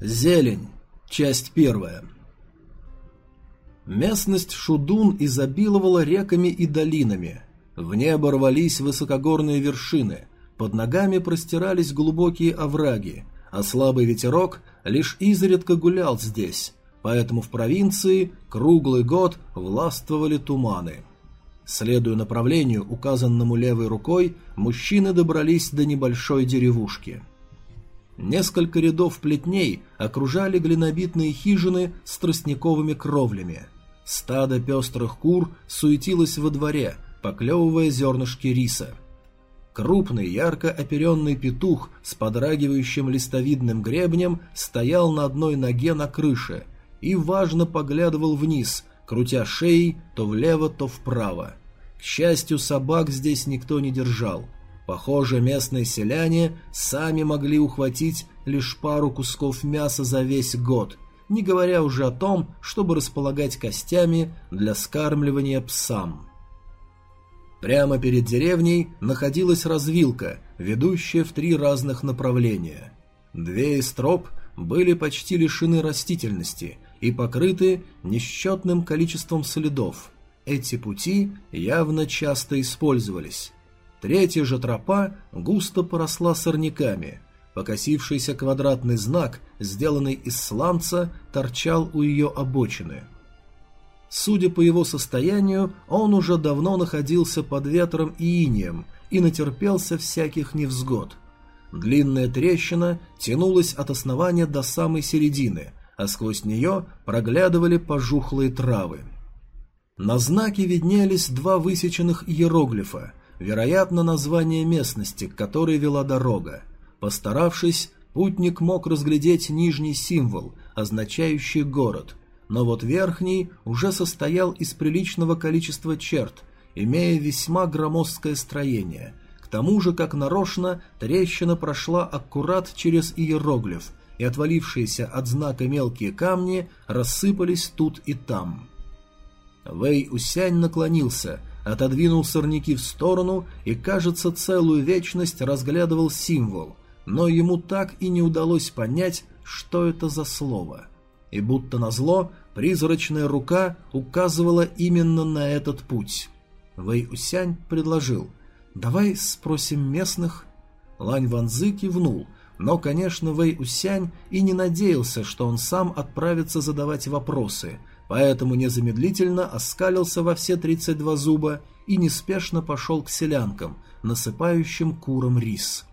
Зелень. Часть первая. Местность Шудун изобиловала реками и долинами. В небо рвались высокогорные вершины, под ногами простирались глубокие овраги, а слабый ветерок лишь изредка гулял здесь, поэтому в провинции круглый год властвовали туманы. Следуя направлению, указанному левой рукой, мужчины добрались до небольшой деревушки – Несколько рядов плетней окружали глинобитные хижины с тростниковыми кровлями. Стадо пестрых кур суетилось во дворе, поклевывая зернышки риса. Крупный, ярко оперенный петух с подрагивающим листовидным гребнем стоял на одной ноге на крыше и важно поглядывал вниз, крутя шеей то влево, то вправо. К счастью, собак здесь никто не держал – Похоже, местные селяне сами могли ухватить лишь пару кусков мяса за весь год, не говоря уже о том, чтобы располагать костями для скармливания псам. Прямо перед деревней находилась развилка, ведущая в три разных направления. Две из троп были почти лишены растительности и покрыты несчетным количеством следов. Эти пути явно часто использовались. Третья же тропа густо поросла сорняками. Покосившийся квадратный знак, сделанный из сланца, торчал у ее обочины. Судя по его состоянию, он уже давно находился под ветром и инием и натерпелся всяких невзгод. Длинная трещина тянулась от основания до самой середины, а сквозь нее проглядывали пожухлые травы. На знаке виднелись два высеченных иероглифа – вероятно, название местности, к которой вела дорога. Постаравшись, путник мог разглядеть нижний символ, означающий город, но вот верхний уже состоял из приличного количества черт, имея весьма громоздкое строение. К тому же, как нарочно, трещина прошла аккурат через иероглиф, и отвалившиеся от знака мелкие камни рассыпались тут и там. Вэй Усянь наклонился – отодвинул сорняки в сторону и, кажется, целую вечность разглядывал символ, но ему так и не удалось понять, что это за слово. И будто назло, призрачная рука указывала именно на этот путь. Вэй Усянь предложил «Давай спросим местных». Лань Ванзы кивнул, но, конечно, Вэй Усянь и не надеялся, что он сам отправится задавать вопросы – поэтому незамедлительно оскалился во все 32 зуба и неспешно пошел к селянкам, насыпающим курам рис.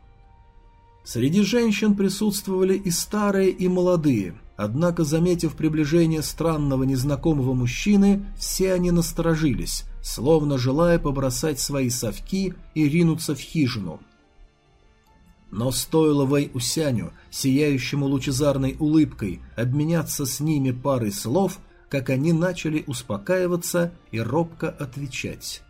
Среди женщин присутствовали и старые, и молодые, однако, заметив приближение странного незнакомого мужчины, все они насторожились, словно желая побросать свои совки и ринуться в хижину. Но стоило Вэй Усяню, сияющему лучезарной улыбкой, обменяться с ними парой слов – как они начали успокаиваться и робко отвечать.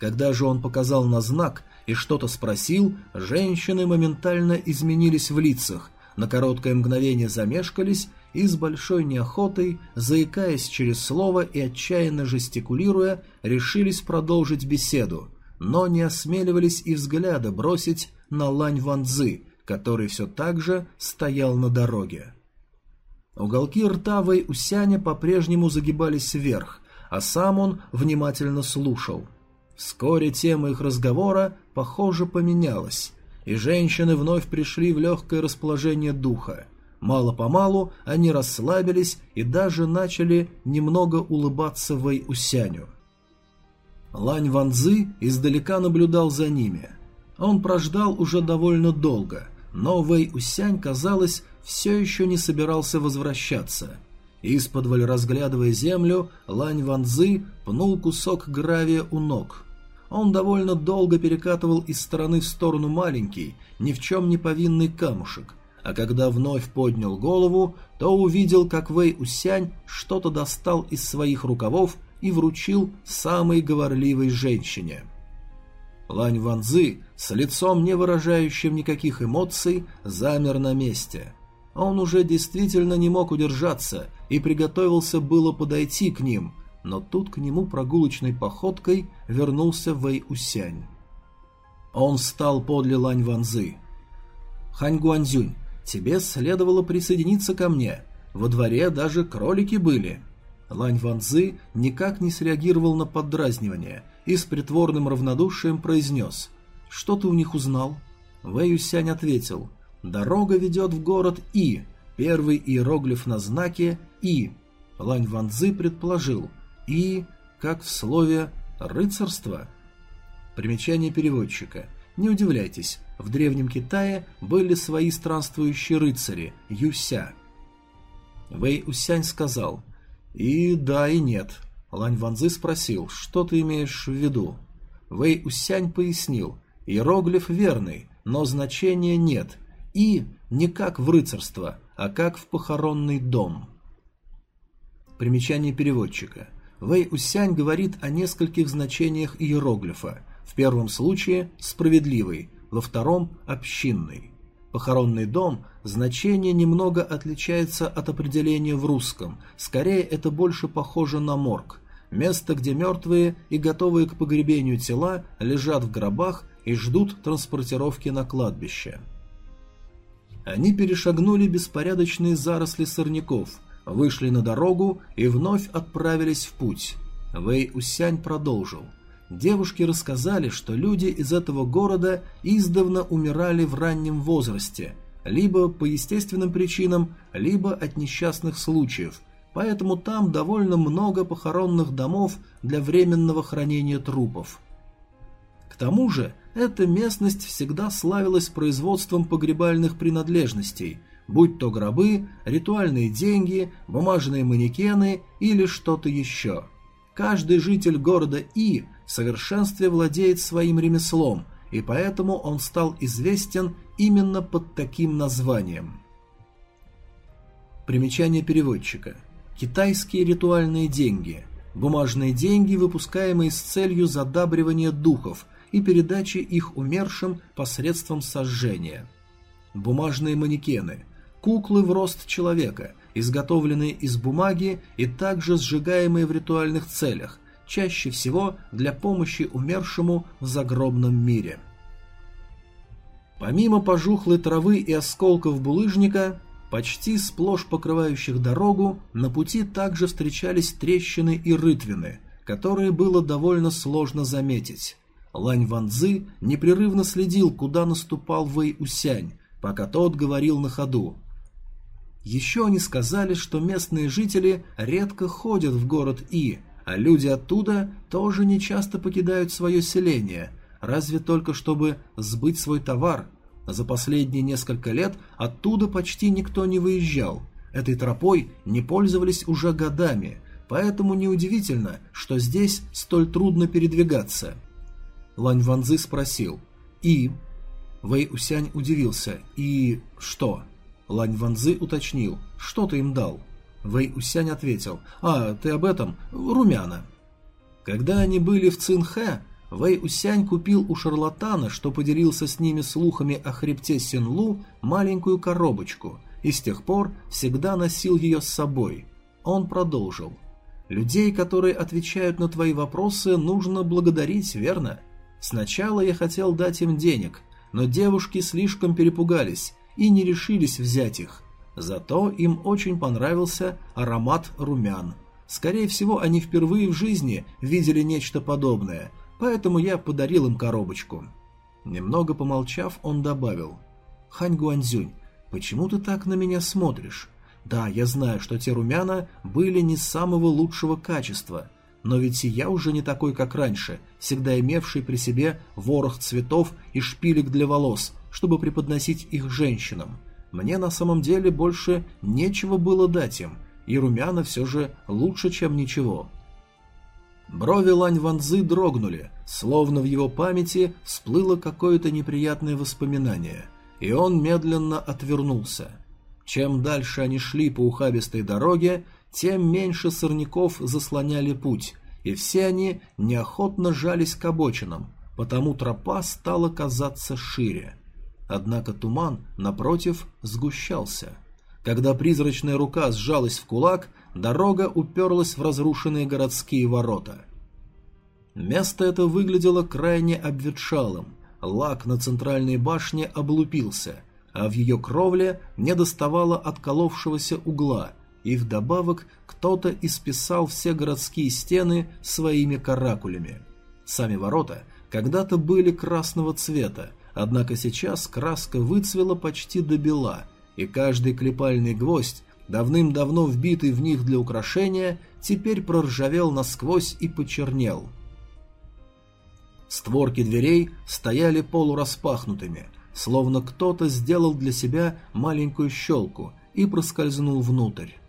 Когда же он показал на знак и что-то спросил, женщины моментально изменились в лицах, на короткое мгновение замешкались и с большой неохотой, заикаясь через слово и отчаянно жестикулируя, решились продолжить беседу, но не осмеливались и взгляда бросить на Лань Ванзы, который все так же стоял на дороге. Уголки рта Вэй Усяня по-прежнему загибались вверх, а сам он внимательно слушал. Вскоре тема их разговора, похоже, поменялась, и женщины вновь пришли в легкое расположение духа. Мало-помалу они расслабились и даже начали немного улыбаться Вэй Усяню. Лань Ванзы издалека наблюдал за ними. Он прождал уже довольно долго, но Вэй Усянь, казалось, все еще не собирался возвращаться. Исподволь разглядывая землю, Лань Ванзы пнул кусок гравия у ног. Он довольно долго перекатывал из стороны в сторону маленький, ни в чем не повинный камушек, а когда вновь поднял голову, то увидел, как Вэй Усянь что-то достал из своих рукавов и вручил самой говорливой женщине. Лань Ванзы с лицом, не выражающим никаких эмоций, замер на месте – он уже действительно не мог удержаться и приготовился было подойти к ним, но тут к нему прогулочной походкой вернулся Вэй Усянь. Он стал подле Лань Ванзы. «Хань Гуанзюнь, тебе следовало присоединиться ко мне. Во дворе даже кролики были». Лань Ванзы никак не среагировал на поддразнивание и с притворным равнодушием произнес «Что ты у них узнал?» Вэй Юсянь ответил «Дорога ведет в город И, первый иероглиф на знаке И». Лань Ванзы предположил «И», как в слове «рыцарство». Примечание переводчика. Не удивляйтесь, в Древнем Китае были свои странствующие рыцари – Юся. Вэй Усянь сказал «И да, и нет». Лань Ванзы спросил «Что ты имеешь в виду?» Вэй Усянь пояснил «Иероглиф верный, но значения нет, и не как в рыцарство, а как в похоронный дом». Примечание переводчика. Вэй Усянь говорит о нескольких значениях иероглифа. В первом случае – справедливый, во втором – общинный. Похоронный дом значение немного отличается от определения в русском, скорее это больше похоже на морг. Место, где мертвые и готовые к погребению тела лежат в гробах и ждут транспортировки на кладбище. Они перешагнули беспорядочные заросли сорняков, вышли на дорогу и вновь отправились в путь. Вэй Усянь продолжил – Девушки рассказали, что люди из этого города издавна умирали в раннем возрасте, либо по естественным причинам, либо от несчастных случаев, поэтому там довольно много похоронных домов для временного хранения трупов. К тому же, эта местность всегда славилась производством погребальных принадлежностей, будь то гробы, ритуальные деньги, бумажные манекены или что-то еще. Каждый житель города И в совершенстве владеет своим ремеслом, и поэтому он стал известен именно под таким названием. Примечание переводчика. Китайские ритуальные деньги. Бумажные деньги, выпускаемые с целью задабривания духов и передачи их умершим посредством сожжения. Бумажные манекены. Куклы в рост человека, изготовленные из бумаги и также сжигаемые в ритуальных целях, чаще всего для помощи умершему в загробном мире. Помимо пожухлой травы и осколков булыжника, почти сплошь покрывающих дорогу, на пути также встречались трещины и рытвины, которые было довольно сложно заметить. Лань Ванзы непрерывно следил, куда наступал Вэй Усянь, пока тот говорил на ходу. Еще они сказали, что местные жители редко ходят в город И, а люди оттуда тоже не часто покидают свое селение, разве только чтобы сбыть свой товар. За последние несколько лет оттуда почти никто не выезжал. Этой тропой не пользовались уже годами, поэтому неудивительно, что здесь столь трудно передвигаться. Лань Ванзы спросил «И?» Вэй Усянь удивился «И что?» Лань Ванзы уточнил «Что ты им дал?» Вэй Усянь ответил, «А, ты об этом? Румяна». Когда они были в Цинхэ, Вэй Усянь купил у шарлатана, что поделился с ними слухами о хребте Синлу, маленькую коробочку, и с тех пор всегда носил ее с собой. Он продолжил. «Людей, которые отвечают на твои вопросы, нужно благодарить, верно? Сначала я хотел дать им денег, но девушки слишком перепугались и не решились взять их. Зато им очень понравился аромат румян. Скорее всего, они впервые в жизни видели нечто подобное, поэтому я подарил им коробочку. Немного помолчав, он добавил. «Хань Гуанзюнь, почему ты так на меня смотришь? Да, я знаю, что те румяна были не самого лучшего качества, но ведь и я уже не такой, как раньше, всегда имевший при себе ворох цветов и шпилек для волос, чтобы преподносить их женщинам. Мне на самом деле больше нечего было дать им, и румяна все же лучше, чем ничего. Брови Лань Ванзы дрогнули, словно в его памяти всплыло какое-то неприятное воспоминание, и он медленно отвернулся. Чем дальше они шли по ухабистой дороге, тем меньше сорняков заслоняли путь, и все они неохотно жались к обочинам, потому тропа стала казаться шире. Однако туман, напротив, сгущался. Когда призрачная рука сжалась в кулак, дорога уперлась в разрушенные городские ворота. Место это выглядело крайне обветшалым. Лак на центральной башне облупился, а в ее кровле не доставало отколовшегося угла, и вдобавок кто-то исписал все городские стены своими каракулями. Сами ворота когда-то были красного цвета, однако сейчас краска выцвела почти до бела, и каждый клепальный гвоздь, давным-давно вбитый в них для украшения, теперь проржавел насквозь и почернел. Створки дверей стояли полураспахнутыми, словно кто-то сделал для себя маленькую щелку и проскользнул внутрь.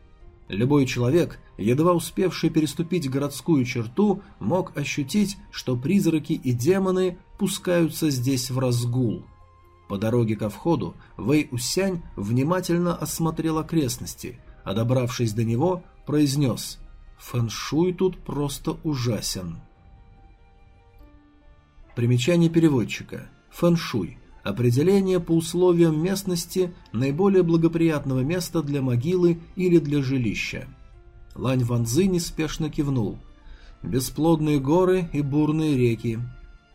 Любой человек, едва успевший переступить городскую черту, мог ощутить, что призраки и демоны пускаются здесь в разгул. По дороге ко входу Вэй Усянь внимательно осмотрел окрестности, а добравшись до него, произнес «Фэншуй тут просто ужасен». Примечание переводчика. Фэншуй Определение по условиям местности наиболее благоприятного места для могилы или для жилища. Лань Ванзы неспешно кивнул. Бесплодные горы и бурные реки.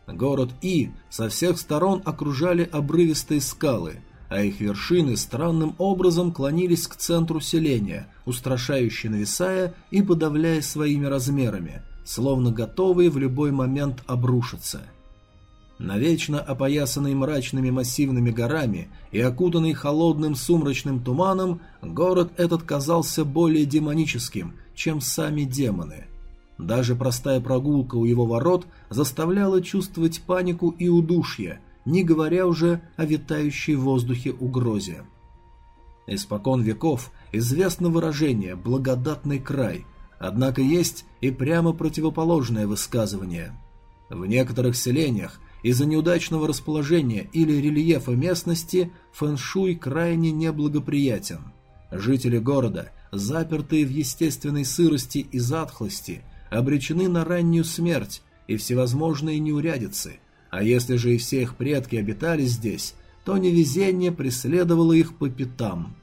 Город И со всех сторон окружали обрывистые скалы, а их вершины странным образом клонились к центру селения, устрашающе нависая и подавляя своими размерами, словно готовые в любой момент обрушиться – Навечно опоясанный мрачными массивными горами и окутанный холодным сумрачным туманом, город этот казался более демоническим, чем сами демоны. Даже простая прогулка у его ворот заставляла чувствовать панику и удушье, не говоря уже о витающей в воздухе угрозе. Испокон веков известно выражение «благодатный край», однако есть и прямо противоположное высказывание. В некоторых селениях из-за неудачного расположения или рельефа местности фэншуй крайне неблагоприятен. Жители города, запертые в естественной сырости и затхлости, обречены на раннюю смерть и всевозможные неурядицы, а если же и все их предки обитали здесь, то невезение преследовало их по пятам.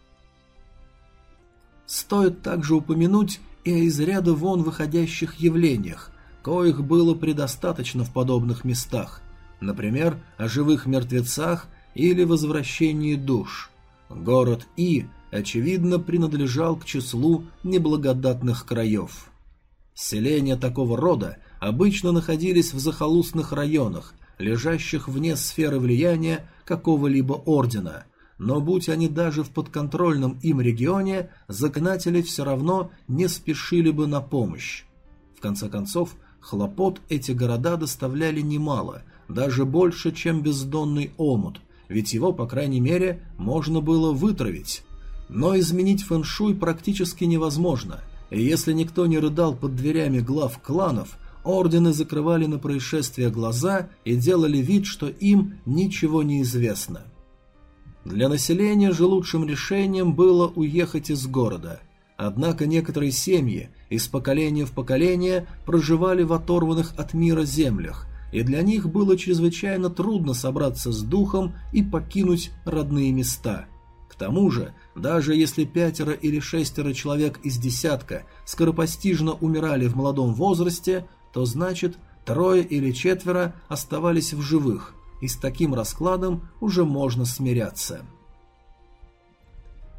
Стоит также упомянуть и о из ряда вон выходящих явлениях, коих было предостаточно в подобных местах, например, о живых мертвецах или возвращении душ. Город И, очевидно, принадлежал к числу неблагодатных краев. Селения такого рода обычно находились в захолустных районах, лежащих вне сферы влияния какого-либо ордена, но будь они даже в подконтрольном им регионе, заклинатели все равно не спешили бы на помощь. В конце концов, хлопот эти города доставляли немало – даже больше, чем бездонный омут, ведь его, по крайней мере, можно было вытравить. Но изменить фэншуй практически невозможно, и если никто не рыдал под дверями глав кланов, ордены закрывали на происшествия глаза и делали вид, что им ничего не известно. Для населения же лучшим решением было уехать из города. Однако некоторые семьи из поколения в поколение проживали в оторванных от мира землях, и для них было чрезвычайно трудно собраться с духом и покинуть родные места. К тому же, даже если пятеро или шестеро человек из десятка скоропостижно умирали в молодом возрасте, то значит трое или четверо оставались в живых, и с таким раскладом уже можно смиряться.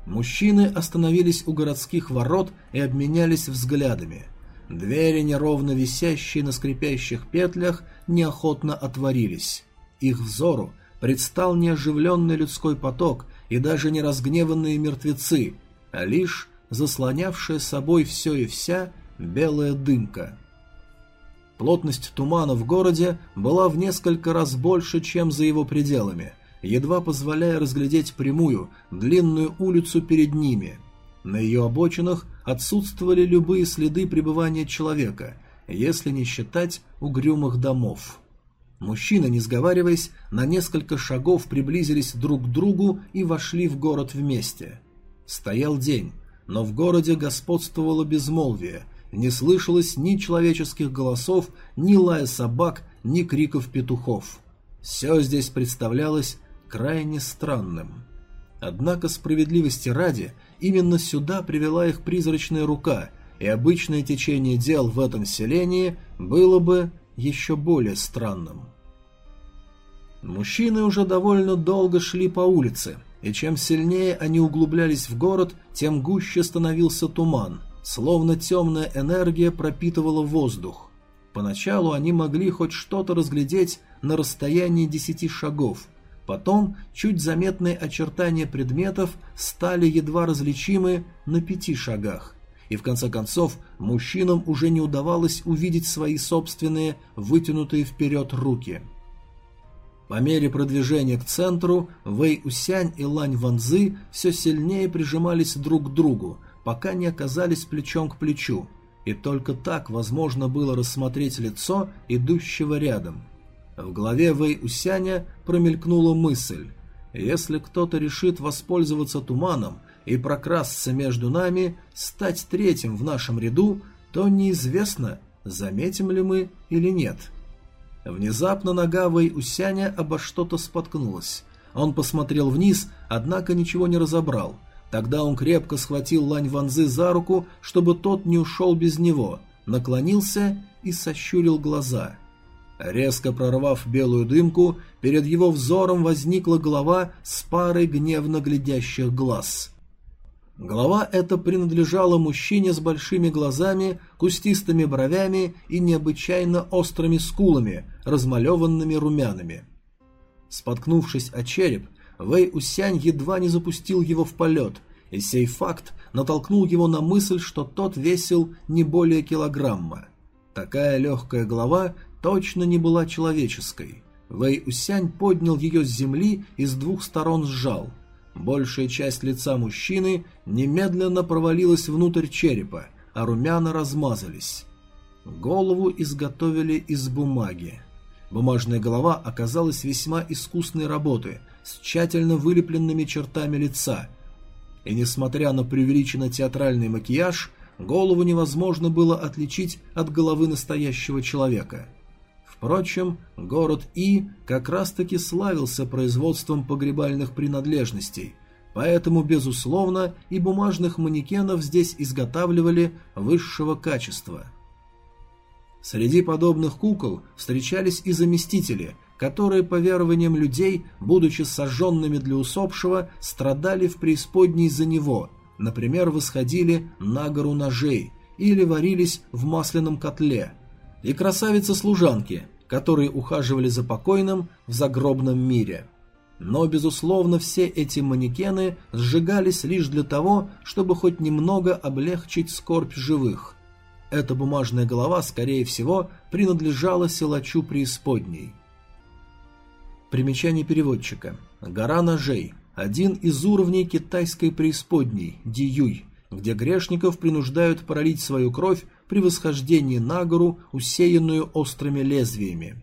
Мужчины остановились у городских ворот и обменялись взглядами – Двери, неровно висящие на скрипящих петлях, неохотно отворились. Их взору предстал не оживленный людской поток и даже не разгневанные мертвецы, а лишь заслонявшая собой все и вся белая дымка. Плотность тумана в городе была в несколько раз больше, чем за его пределами, едва позволяя разглядеть прямую, длинную улицу перед ними. На ее обочинах отсутствовали любые следы пребывания человека, если не считать угрюмых домов. Мужчины, не сговариваясь, на несколько шагов приблизились друг к другу и вошли в город вместе. Стоял день, но в городе господствовало безмолвие, не слышалось ни человеческих голосов, ни лая собак, ни криков петухов. Все здесь представлялось крайне странным. Однако справедливости ради, именно сюда привела их призрачная рука, и обычное течение дел в этом селении было бы еще более странным. Мужчины уже довольно долго шли по улице, и чем сильнее они углублялись в город, тем гуще становился туман, словно темная энергия пропитывала воздух. Поначалу они могли хоть что-то разглядеть на расстоянии десяти шагов, потом чуть заметные очертания предметов стали едва различимы на пяти шагах, и в конце концов мужчинам уже не удавалось увидеть свои собственные вытянутые вперед руки – по мере продвижения к центру, Вэй Усянь и Лань Ванзы все сильнее прижимались друг к другу, пока не оказались плечом к плечу, и только так возможно было рассмотреть лицо идущего рядом. В голове Вэй Усяня промелькнула мысль, если кто-то решит воспользоваться туманом и прокрасться между нами, стать третьим в нашем ряду, то неизвестно, заметим ли мы или нет. Внезапно нога Вэй Усяня обо что-то споткнулась. Он посмотрел вниз, однако ничего не разобрал. Тогда он крепко схватил Лань Ванзы за руку, чтобы тот не ушел без него, наклонился и сощурил глаза. Резко прорвав белую дымку, перед его взором возникла голова с парой гневно глядящих глаз. Голова эта принадлежала мужчине с большими глазами, кустистыми бровями и необычайно острыми скулами, размалеванными румянами. Споткнувшись о череп, Вэй Усянь едва не запустил его в полет, и сей факт натолкнул его на мысль, что тот весил не более килограмма. Такая легкая голова точно не была человеческой. Вэй Усянь поднял ее с земли и с двух сторон сжал – Большая часть лица мужчины немедленно провалилась внутрь черепа, а румяна размазались. Голову изготовили из бумаги. Бумажная голова оказалась весьма искусной работы, с тщательно вылепленными чертами лица. И несмотря на преувеличенно театральный макияж, голову невозможно было отличить от головы настоящего человека. Впрочем, город И как раз-таки славился производством погребальных принадлежностей, поэтому, безусловно, и бумажных манекенов здесь изготавливали высшего качества. Среди подобных кукол встречались и заместители, которые, по верованиям людей, будучи сожженными для усопшего, страдали в преисподней за него, например, восходили на гору ножей или варились в масляном котле, и красавицы-служанки – которые ухаживали за покойным в загробном мире. Но, безусловно, все эти манекены сжигались лишь для того, чтобы хоть немного облегчить скорбь живых. Эта бумажная голова, скорее всего, принадлежала силачу преисподней. Примечание переводчика. Гора ножей. Один из уровней китайской преисподней, Диюй, где грешников принуждают пролить свою кровь при восхождении на гору, усеянную острыми лезвиями.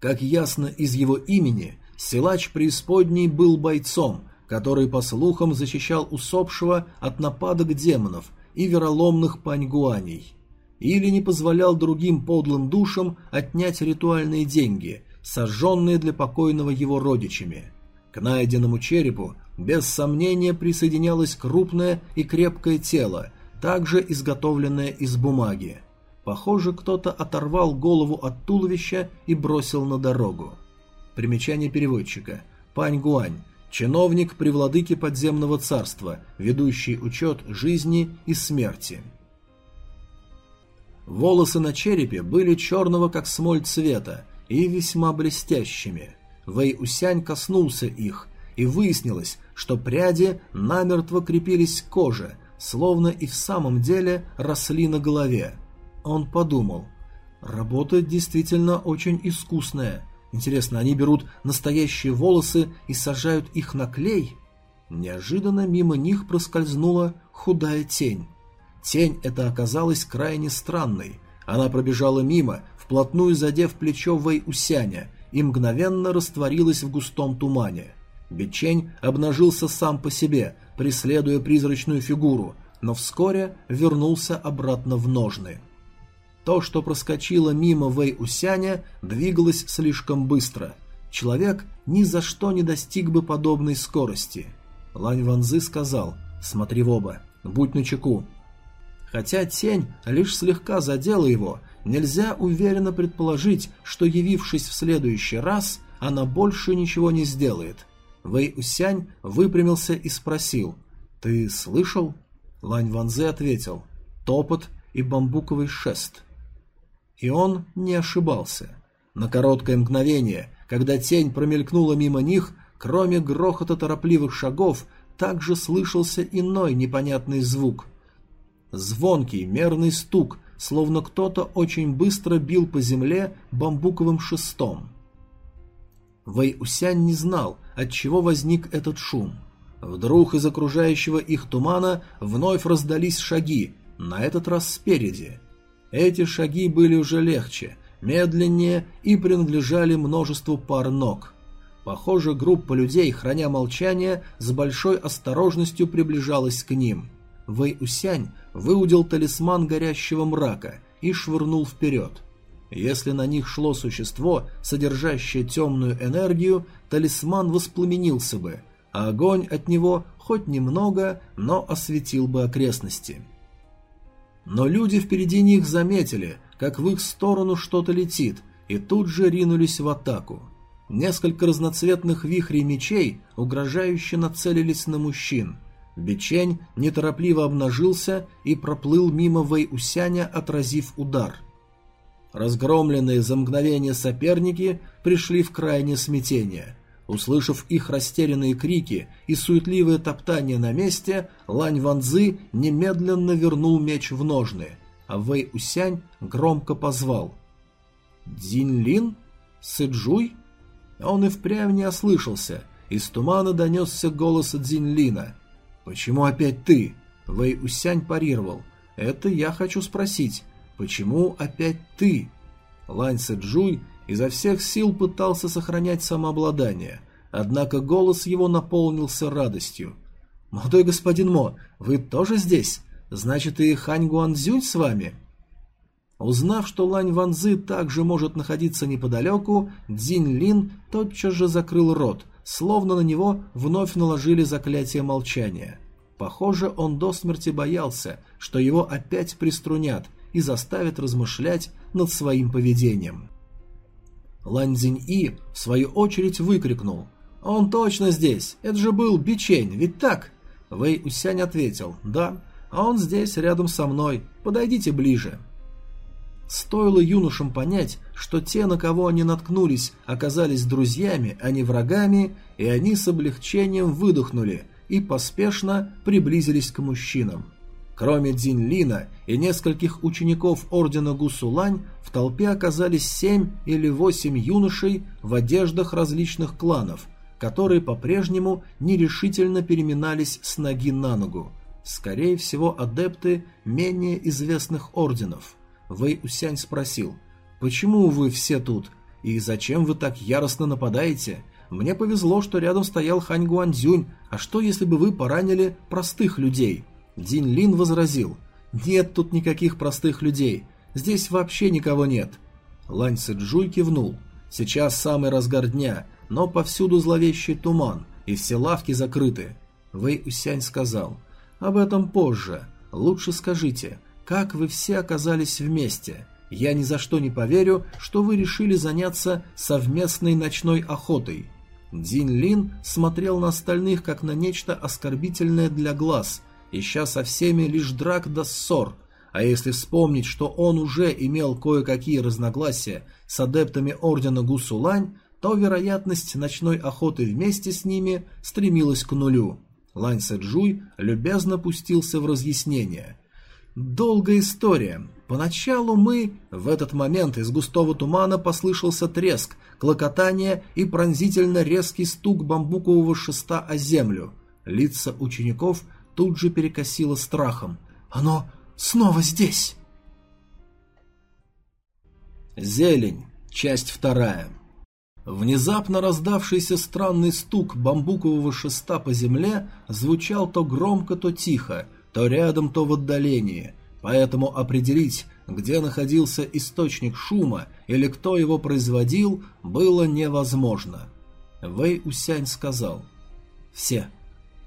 Как ясно из его имени, силач преисподней был бойцом, который, по слухам, защищал усопшего от нападок демонов и вероломных паньгуаней, или не позволял другим подлым душам отнять ритуальные деньги, сожженные для покойного его родичами. К найденному черепу без сомнения присоединялось крупное и крепкое тело, также изготовленная из бумаги. Похоже, кто-то оторвал голову от туловища и бросил на дорогу. Примечание переводчика. Пань Гуань. Чиновник при владыке подземного царства, ведущий учет жизни и смерти. Волосы на черепе были черного как смоль цвета и весьма блестящими. Вэй Усянь коснулся их, и выяснилось, что пряди намертво крепились к коже, словно и в самом деле росли на голове. Он подумал, работа действительно очень искусная. Интересно, они берут настоящие волосы и сажают их на клей? Неожиданно мимо них проскользнула худая тень. Тень эта оказалась крайне странной. Она пробежала мимо, вплотную задев плечо Вэй Усяня, и мгновенно растворилась в густом тумане. Бичень обнажился сам по себе, преследуя призрачную фигуру, но вскоре вернулся обратно в ножны. То, что проскочило мимо Вэй Усяня, двигалось слишком быстро. Человек ни за что не достиг бы подобной скорости. Лань Ванзы сказал «Смотри в оба, будь начеку». Хотя тень лишь слегка задела его, нельзя уверенно предположить, что явившись в следующий раз, она больше ничего не сделает. Вэй Усянь выпрямился и спросил «Ты слышал?» Лань Ванзе ответил «Топот и бамбуковый шест». И он не ошибался. На короткое мгновение, когда тень промелькнула мимо них, кроме грохота торопливых шагов, также слышался иной непонятный звук. Звонкий, мерный стук, словно кто-то очень быстро бил по земле бамбуковым шестом. Вэй Усянь не знал, от чего возник этот шум. Вдруг из окружающего их тумана вновь раздались шаги, на этот раз спереди. Эти шаги были уже легче, медленнее и принадлежали множеству пар ног. Похоже, группа людей, храня молчание, с большой осторожностью приближалась к ним. Вэй Усянь выудил талисман горящего мрака и швырнул вперед. Если на них шло существо, содержащее темную энергию, талисман воспламенился бы, а огонь от него хоть немного, но осветил бы окрестности. Но люди впереди них заметили, как в их сторону что-то летит, и тут же ринулись в атаку. Несколько разноцветных вихрей мечей угрожающе нацелились на мужчин. Бичень неторопливо обнажился и проплыл мимо Вэй-Усяня, отразив удар. Разгромленные за мгновение соперники пришли в крайнее смятение. Услышав их растерянные крики и суетливое топтание на месте, Лань Ванзы немедленно вернул меч в ножны, а Вэй Усянь громко позвал. «Дзинь Лин? Сэджуй?» Он и впрямь не ослышался. Из тумана донесся голос Дзинь Лина. «Почему опять ты?» Вэй Усянь парировал. «Это я хочу спросить. Почему опять ты?» Лань Сэджуй изо всех сил пытался сохранять самообладание, однако голос его наполнился радостью. «Молодой господин Мо, вы тоже здесь? Значит, и Хань Гуанзюнь с вами?» Узнав, что Лань Ванзы также может находиться неподалеку, Дзинь Лин тотчас же закрыл рот, словно на него вновь наложили заклятие молчания. Похоже, он до смерти боялся, что его опять приструнят и заставят размышлять над своим поведением. Лань Цзинь-И, в свою очередь, выкрикнул. «Он точно здесь! Это же был Бичень, ведь так?» Вэй Усянь ответил. «Да, а он здесь, рядом со мной. Подойдите ближе». Стоило юношам понять, что те, на кого они наткнулись, оказались друзьями, а не врагами, и они с облегчением выдохнули и поспешно приблизились к мужчинам. Кроме Дзинь Лина и нескольких учеников ордена Гусулань, в толпе оказались семь или восемь юношей в одеждах различных кланов, которые по-прежнему нерешительно переминались с ноги на ногу. Скорее всего, адепты менее известных орденов. Вэй Усянь спросил, «Почему вы все тут? И зачем вы так яростно нападаете? Мне повезло, что рядом стоял Хань Гуанзюнь, а что, если бы вы поранили простых людей?» Дин Лин возразил, «Нет тут никаких простых людей, здесь вообще никого нет». Лань Сэджуй кивнул, «Сейчас самый разгар дня, но повсюду зловещий туман, и все лавки закрыты». Вэй Усянь сказал, «Об этом позже. Лучше скажите, как вы все оказались вместе? Я ни за что не поверю, что вы решили заняться совместной ночной охотой». Дин Лин смотрел на остальных как на нечто оскорбительное для глаз, ища со всеми лишь драк да ссор, а если вспомнить, что он уже имел кое-какие разногласия с адептами Ордена Гусулань, то вероятность ночной охоты вместе с ними стремилась к нулю. Лань Сэджуй любезно пустился в разъяснение. «Долгая история. Поначалу мы...» В этот момент из густого тумана послышался треск, клокотание и пронзительно резкий стук бамбукового шеста о землю. Лица учеников тут же перекосило страхом. «Оно снова здесь!» Зелень. Часть вторая. Внезапно раздавшийся странный стук бамбукового шеста по земле звучал то громко, то тихо, то рядом, то в отдалении, поэтому определить, где находился источник шума или кто его производил, было невозможно. Вэй Усянь сказал «Все,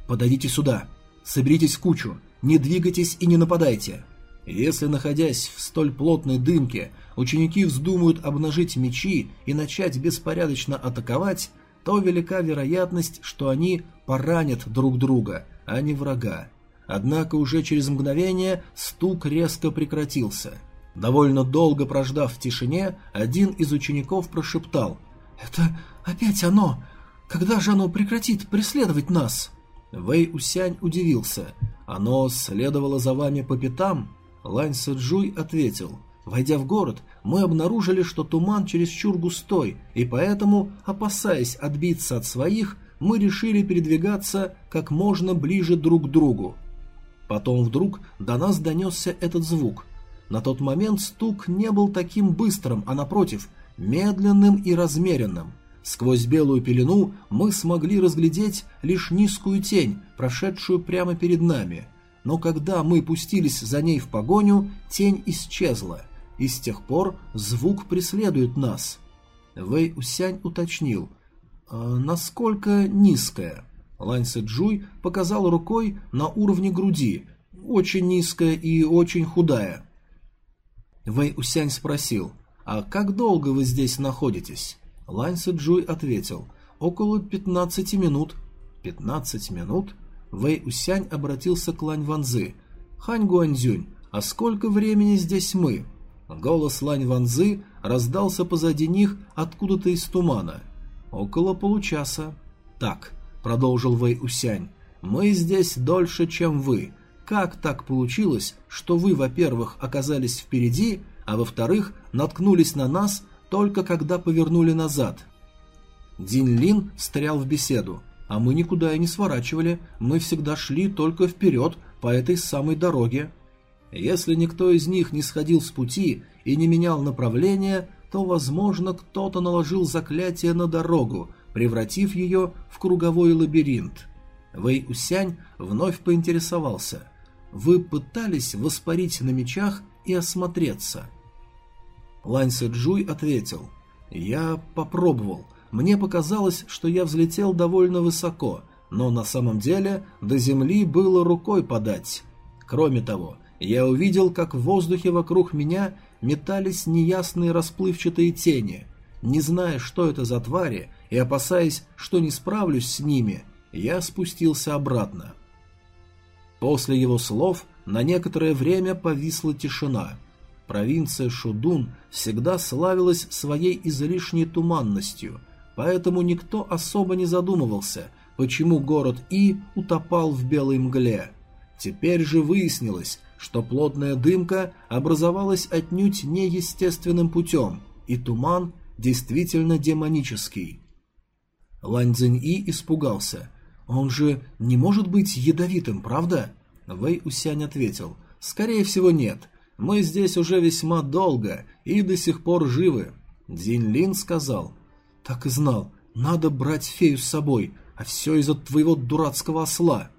подойдите сюда!» Соберитесь в кучу, не двигайтесь и не нападайте. Если, находясь в столь плотной дымке, ученики вздумают обнажить мечи и начать беспорядочно атаковать, то велика вероятность, что они поранят друг друга, а не врага. Однако уже через мгновение стук резко прекратился. Довольно долго прождав в тишине, один из учеников прошептал «Это опять оно! Когда же оно прекратит преследовать нас?» Вэй Усянь удивился. «Оно следовало за вами по пятам?» Лань Сэджуй ответил «Войдя в город, мы обнаружили, что туман чересчур густой, и поэтому, опасаясь отбиться от своих, мы решили передвигаться как можно ближе друг к другу. Потом вдруг до нас донесся этот звук. На тот момент стук не был таким быстрым, а напротив, медленным и размеренным. Сквозь белую пелену мы смогли разглядеть лишь низкую тень, прошедшую прямо перед нами. Но когда мы пустились за ней в погоню, тень исчезла, и с тех пор звук преследует нас. Вэй Усянь уточнил, «А насколько низкая? Лань Сэджуй показал рукой на уровне груди, очень низкая и очень худая. Вэй Усянь спросил, «А как долго вы здесь находитесь?» Лань Сэджуй ответил, «Около 15 минут». «15 минут?» Вэй Усянь обратился к Лань Ванзы. «Хань Гуанзюнь, а сколько времени здесь мы?» Голос Лань Ванзы раздался позади них откуда-то из тумана. «Около получаса». «Так, продолжил Вэй Усянь. «Мы здесь дольше, чем вы. Как так получилось, что вы, во-первых, оказались впереди, а во-вторых, наткнулись на нас только когда повернули назад?» Дин Лин стрял в беседу. «А мы никуда и не сворачивали, мы всегда шли только вперед по этой самой дороге». Если никто из них не сходил с пути и не менял направления, то, возможно, кто-то наложил заклятие на дорогу, превратив ее в круговой лабиринт. Вэй Усянь вновь поинтересовался. «Вы пытались воспарить на мечах и осмотреться?» Лань Сэджуй ответил. «Я попробовал. Мне показалось, что я взлетел довольно высоко, но на самом деле до земли было рукой подать. Кроме того, я увидел, как в воздухе вокруг меня метались неясные расплывчатые тени. Не зная, что это за твари, и опасаясь, что не справлюсь с ними, я спустился обратно. После его слов на некоторое время повисла тишина. Провинция Шудун всегда славилась своей излишней туманностью, поэтому никто особо не задумывался, почему город И утопал в белой мгле. Теперь же выяснилось, что плотная дымка образовалась отнюдь неестественным путем, и туман действительно демонический. Лань Цзиньи испугался. «Он же не может быть ядовитым, правда?» Вэй Усянь ответил. «Скорее всего, нет. Мы здесь уже весьма долго и до сих пор живы». Дзинь Лин сказал. «Так и знал. Надо брать фею с собой, а все из-за твоего дурацкого осла».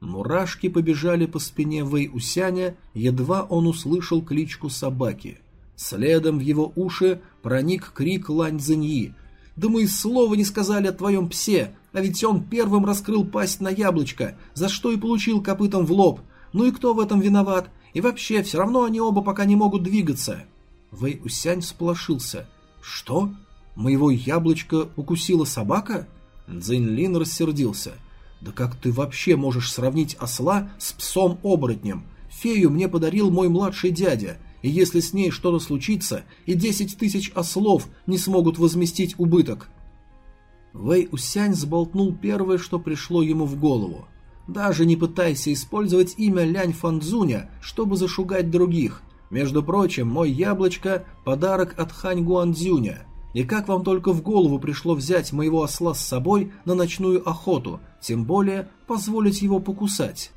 Мурашки побежали по спине Вэй Усяня, едва он услышал кличку собаки. Следом в его уши проник крик Лань Цзиньи – да мы и слова не сказали о твоем псе, а ведь он первым раскрыл пасть на яблочко, за что и получил копытом в лоб. Ну и кто в этом виноват? И вообще, все равно они оба пока не могут двигаться. Вэй Усянь всполошился. Что? Моего яблочко укусила собака? Цзиньлин рассердился. Да как ты вообще можешь сравнить осла с псом-оборотнем? Фею мне подарил мой младший дядя, и если с ней что-то случится, и десять тысяч ослов не смогут возместить убыток. Вэй Усянь сболтнул первое, что пришло ему в голову. Даже не пытайся использовать имя Лянь Фанцзуня, чтобы зашугать других. Между прочим, мой яблочко – подарок от Хань Гуанцзюня. И как вам только в голову пришло взять моего осла с собой на ночную охоту, тем более позволить его покусать?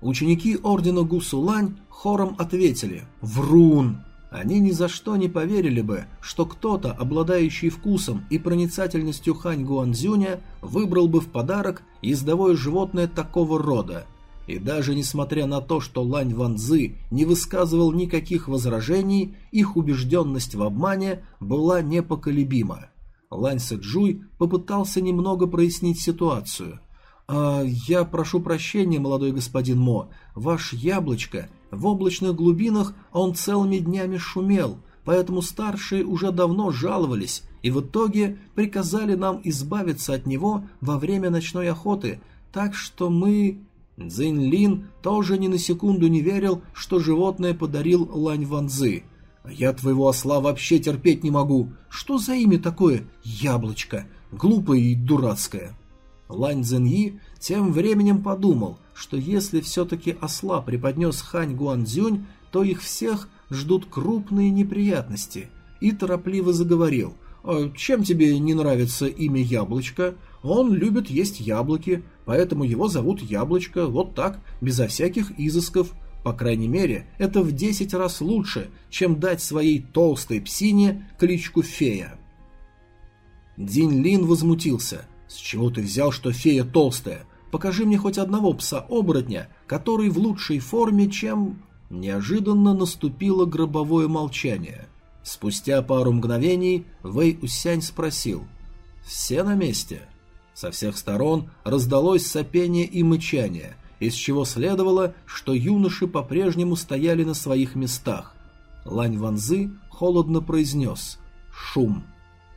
Ученики ордена Гусулань хором ответили «Врун!». Они ни за что не поверили бы, что кто-то, обладающий вкусом и проницательностью Хань Гуанзюня, выбрал бы в подарок ездовое животное такого рода. И даже несмотря на то, что Лань Ванзы не высказывал никаких возражений, их убежденность в обмане была непоколебима. Лань Сэджуй попытался немного прояснить ситуацию – «А, я прошу прощения, молодой господин Мо, ваш яблочко, в облачных глубинах он целыми днями шумел, поэтому старшие уже давно жаловались, и в итоге приказали нам избавиться от него во время ночной охоты, так что мы... Цзинь Лин тоже ни на секунду не верил, что животное подарил Лань Ванзы. «А я твоего осла вообще терпеть не могу. Что за имя такое? Яблочко. Глупое и дурацкое». Лань Цзиньи тем временем подумал, что если все-таки осла преподнес Хань Гуанцзюнь, то их всех ждут крупные неприятности, и торопливо заговорил. «А чем тебе не нравится имя Яблочко? Он любит есть яблоки, поэтому его зовут Яблочко, вот так, безо всяких изысков. По крайней мере, это в десять раз лучше, чем дать своей толстой псине кличку Фея». Динь Лин возмутился. «С чего ты взял, что фея толстая? Покажи мне хоть одного пса-оборотня, который в лучшей форме, чем...» Неожиданно наступило гробовое молчание. Спустя пару мгновений Вэй Усянь спросил «Все на месте?» Со всех сторон раздалось сопение и мычание, из чего следовало, что юноши по-прежнему стояли на своих местах. Лань Ванзы холодно произнес «Шум».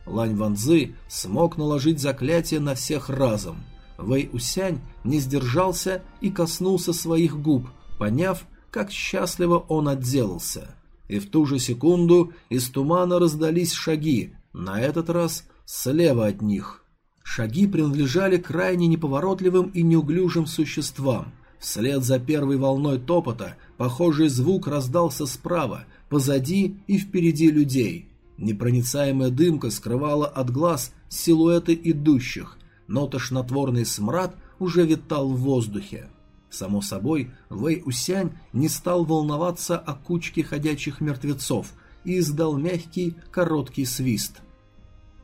Лань Ванзы смог наложить заклятие на всех разом. Вэй Усянь не сдержался и коснулся своих губ, поняв, как счастливо он отделался. И в ту же секунду из тумана раздались шаги, на этот раз слева от них. Шаги принадлежали крайне неповоротливым и неуклюжим существам. Вслед за первой волной топота похожий звук раздался справа, позади и впереди людей. Непроницаемая дымка скрывала от глаз силуэты идущих, но тошнотворный смрад уже витал в воздухе. Само собой, Вэй Усянь не стал волноваться о кучке ходячих мертвецов и издал мягкий, короткий свист.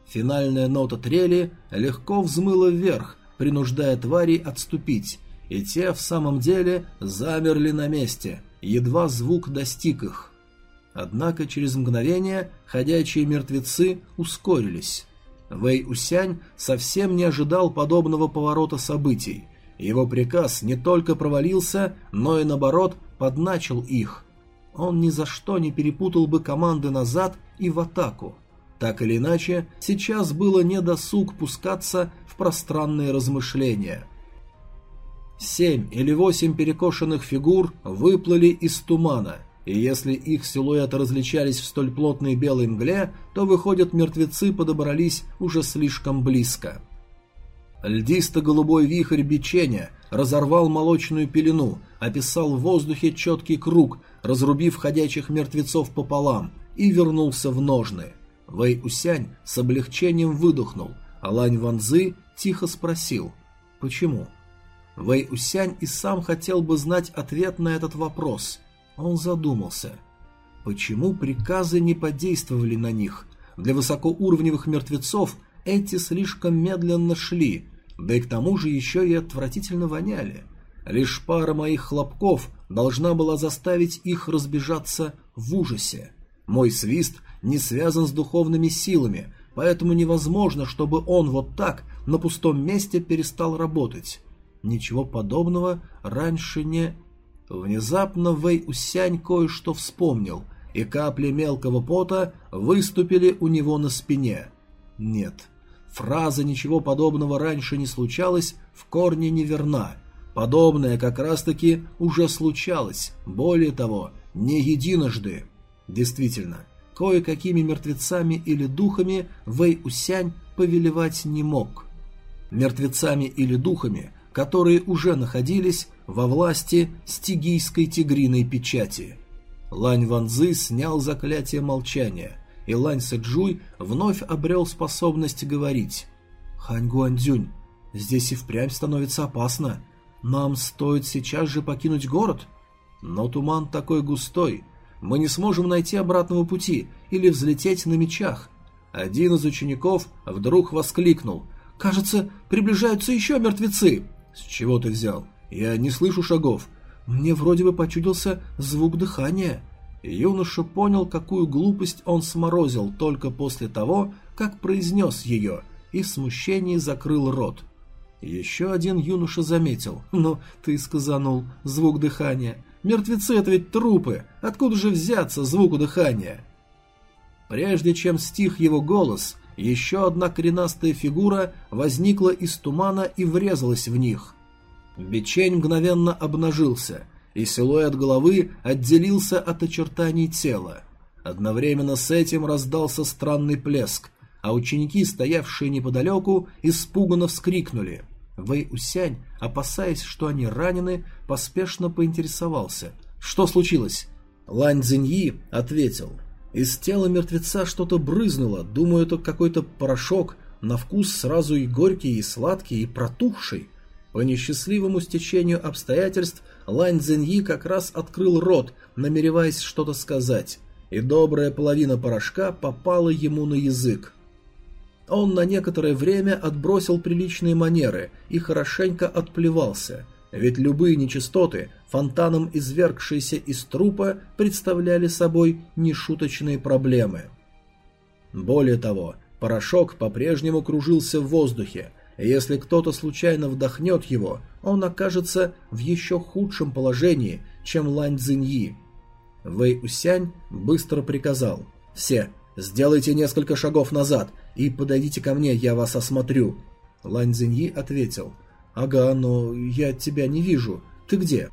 Финальная нота трели легко взмыла вверх, принуждая тварей отступить, и те в самом деле замерли на месте, едва звук достиг их. Однако через мгновение ходячие мертвецы ускорились. Вэй Усянь совсем не ожидал подобного поворота событий – его приказ не только провалился, но и наоборот подначил их. Он ни за что не перепутал бы команды назад и в атаку. Так или иначе, сейчас было не досуг пускаться в пространные размышления. Семь или восемь перекошенных фигур выплыли из тумана, и если их силуэты различались в столь плотной белой мгле, то, выходят, мертвецы подобрались уже слишком близко. Льдисто-голубой вихрь бичения разорвал молочную пелену, описал в воздухе четкий круг, разрубив ходячих мертвецов пополам, и вернулся в ножны. Вэй Усянь с облегчением выдохнул, а Лань Ванзы тихо спросил «Почему?». Вэй Усянь и сам хотел бы знать ответ на этот вопрос. Он задумался. Почему приказы не подействовали на них? Для высокоуровневых мертвецов эти слишком медленно шли, да и к тому же еще и отвратительно воняли. Лишь пара моих хлопков должна была заставить их разбежаться в ужасе. Мой свист не связан с духовными силами, поэтому невозможно, чтобы он вот так на пустом месте перестал работать. Ничего подобного раньше не... Внезапно Вэй Усянь кое-что вспомнил, и капли мелкого пота выступили у него на спине. Нет, Фраза «ничего подобного раньше не случалось» в корне неверна. Подобное как раз-таки уже случалось, более того, не единожды. Действительно, кое-какими мертвецами или духами Вэй Усянь повелевать не мог. Мертвецами или духами, которые уже находились во власти стигийской тигриной печати. Лань Ванзы снял заклятие молчания – и Лань Сэджуй вновь обрел способность говорить. «Хань Гуандзюнь, здесь и впрямь становится опасно. Нам стоит сейчас же покинуть город?» «Но туман такой густой. Мы не сможем найти обратного пути или взлететь на мечах». Один из учеников вдруг воскликнул. «Кажется, приближаются еще мертвецы!» «С чего ты взял? Я не слышу шагов. Мне вроде бы почудился звук дыхания». Юноша понял, какую глупость он сморозил только после того, как произнес ее, и в смущении закрыл рот. Еще один юноша заметил. «Ну, ты сказанул, звук дыхания. Мертвецы — это ведь трупы. Откуда же взяться звуку дыхания?» Прежде чем стих его голос, еще одна коренастая фигура возникла из тумана и врезалась в них. Бичень мгновенно обнажился, и силуэт головы отделился от очертаний тела. Одновременно с этим раздался странный плеск, а ученики, стоявшие неподалеку, испуганно вскрикнули. Вэй Усянь, опасаясь, что они ранены, поспешно поинтересовался. «Что случилось?» Лань Цзиньи ответил. «Из тела мертвеца что-то брызнуло, думаю, это какой-то порошок, на вкус сразу и горький, и сладкий, и протухший». По несчастливому стечению обстоятельств Лань Цзиньи как раз открыл рот, намереваясь что-то сказать, и добрая половина порошка попала ему на язык. Он на некоторое время отбросил приличные манеры и хорошенько отплевался, ведь любые нечистоты, фонтаном извергшиеся из трупа, представляли собой нешуточные проблемы. Более того, порошок по-прежнему кружился в воздухе, если кто-то случайно вдохнет его, он окажется в еще худшем положении, чем Лань Цзиньи. Вэй Усянь быстро приказал «Все, сделайте несколько шагов назад и подойдите ко мне, я вас осмотрю». Лань Цзиньи ответил «Ага, но я тебя не вижу. Ты где?»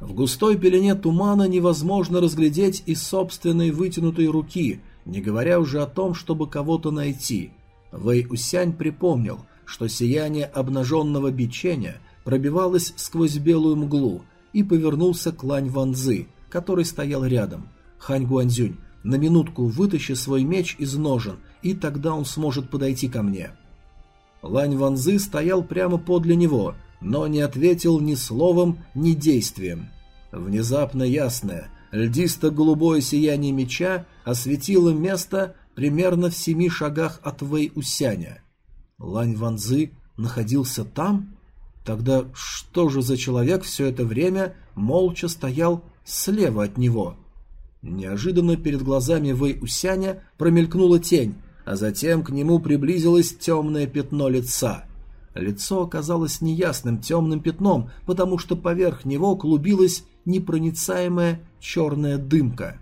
В густой пелене тумана невозможно разглядеть и собственной вытянутой руки, не говоря уже о том, чтобы кого-то найти. Вэй Усянь припомнил, что сияние обнаженного бичения пробивалось сквозь белую мглу, и повернулся к Лань Ванзы, который стоял рядом. «Хань Гуанзюнь, на минутку вытащи свой меч из ножен, и тогда он сможет подойти ко мне». Лань Ванзы стоял прямо подле него, но не ответил ни словом, ни действием. Внезапно ясное, льдисто-голубое сияние меча осветило место примерно в семи шагах от Вэй Усяня. Лань Ванзы находился там? Тогда что же за человек все это время молча стоял слева от него? Неожиданно перед глазами Вэй Усяня промелькнула тень, а затем к нему приблизилось темное пятно лица. Лицо оказалось неясным темным пятном, потому что поверх него клубилась непроницаемая черная дымка.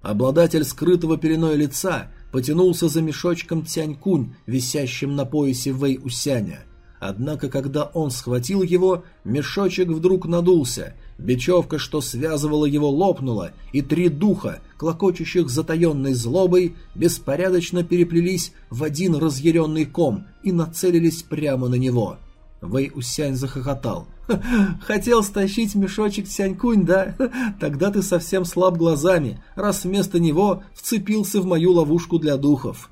Обладатель скрытого пеленой лица потянулся за мешочком Тянь-Кунь, висящим на поясе Вэй Усяня. Однако, когда он схватил его, мешочек вдруг надулся, бечевка, что связывала его, лопнула, и три духа, клокочущих затаенной злобой, беспорядочно переплелись в один разъяренный ком и нацелились прямо на него. Вэй Усянь захохотал. «Хотел стащить мешочек Сянькунь, да? Тогда ты совсем слаб глазами, раз вместо него вцепился в мою ловушку для духов».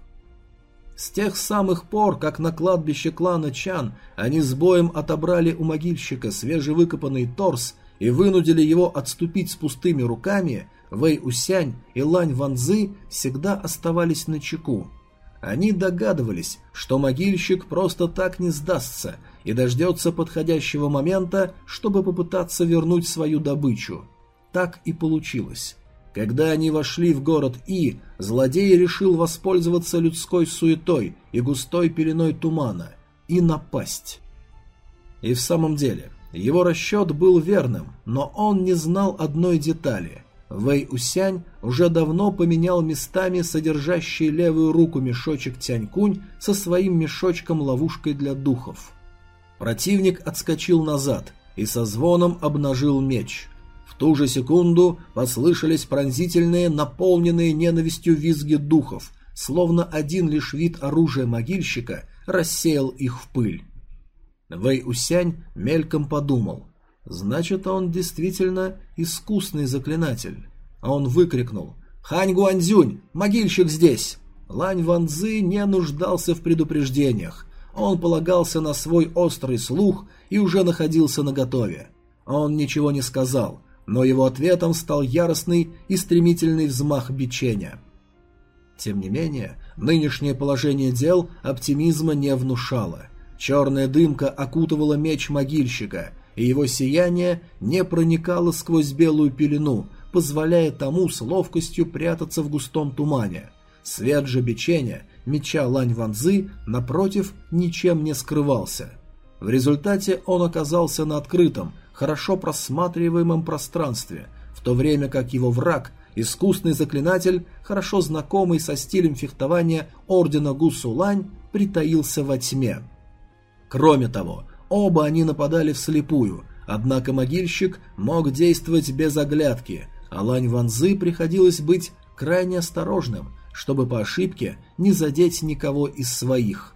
С тех самых пор, как на кладбище клана Чан они с боем отобрали у могильщика свежевыкопанный торс и вынудили его отступить с пустыми руками, Вэй Усянь и Лань Ванзы всегда оставались на чеку. Они догадывались, что могильщик просто так не сдастся и дождется подходящего момента, чтобы попытаться вернуть свою добычу. Так и получилось. Когда они вошли в город И, злодей решил воспользоваться людской суетой и густой пеленой тумана и напасть. И в самом деле, его расчет был верным, но он не знал одной детали. Вэй Усянь уже давно поменял местами содержащий левую руку мешочек Тянькунь со своим мешочком-ловушкой для духов. Противник отскочил назад и со звоном обнажил меч – ту же секунду послышались пронзительные, наполненные ненавистью визги духов, словно один лишь вид оружия могильщика рассеял их в пыль. Вэй Усянь мельком подумал. Значит, он действительно искусный заклинатель. А он выкрикнул. «Хань Гуанзюнь! Могильщик здесь!» Лань Ванзы не нуждался в предупреждениях. Он полагался на свой острый слух и уже находился наготове. Он ничего не сказал, но его ответом стал яростный и стремительный взмах бичения. Тем не менее, нынешнее положение дел оптимизма не внушало. Черная дымка окутывала меч могильщика, и его сияние не проникало сквозь белую пелену, позволяя тому с ловкостью прятаться в густом тумане. Свет же бичения, меча Лань Ванзы, напротив, ничем не скрывался. В результате он оказался на открытом, хорошо просматриваемом пространстве, в то время как его враг искусный заклинатель, хорошо знакомый со стилем фехтования ордена Гусулань, притаился во тьме. Кроме того, оба они нападали вслепую, однако могильщик мог действовать без оглядки, а Лань Ванзы приходилось быть крайне осторожным, чтобы по ошибке не задеть никого из своих.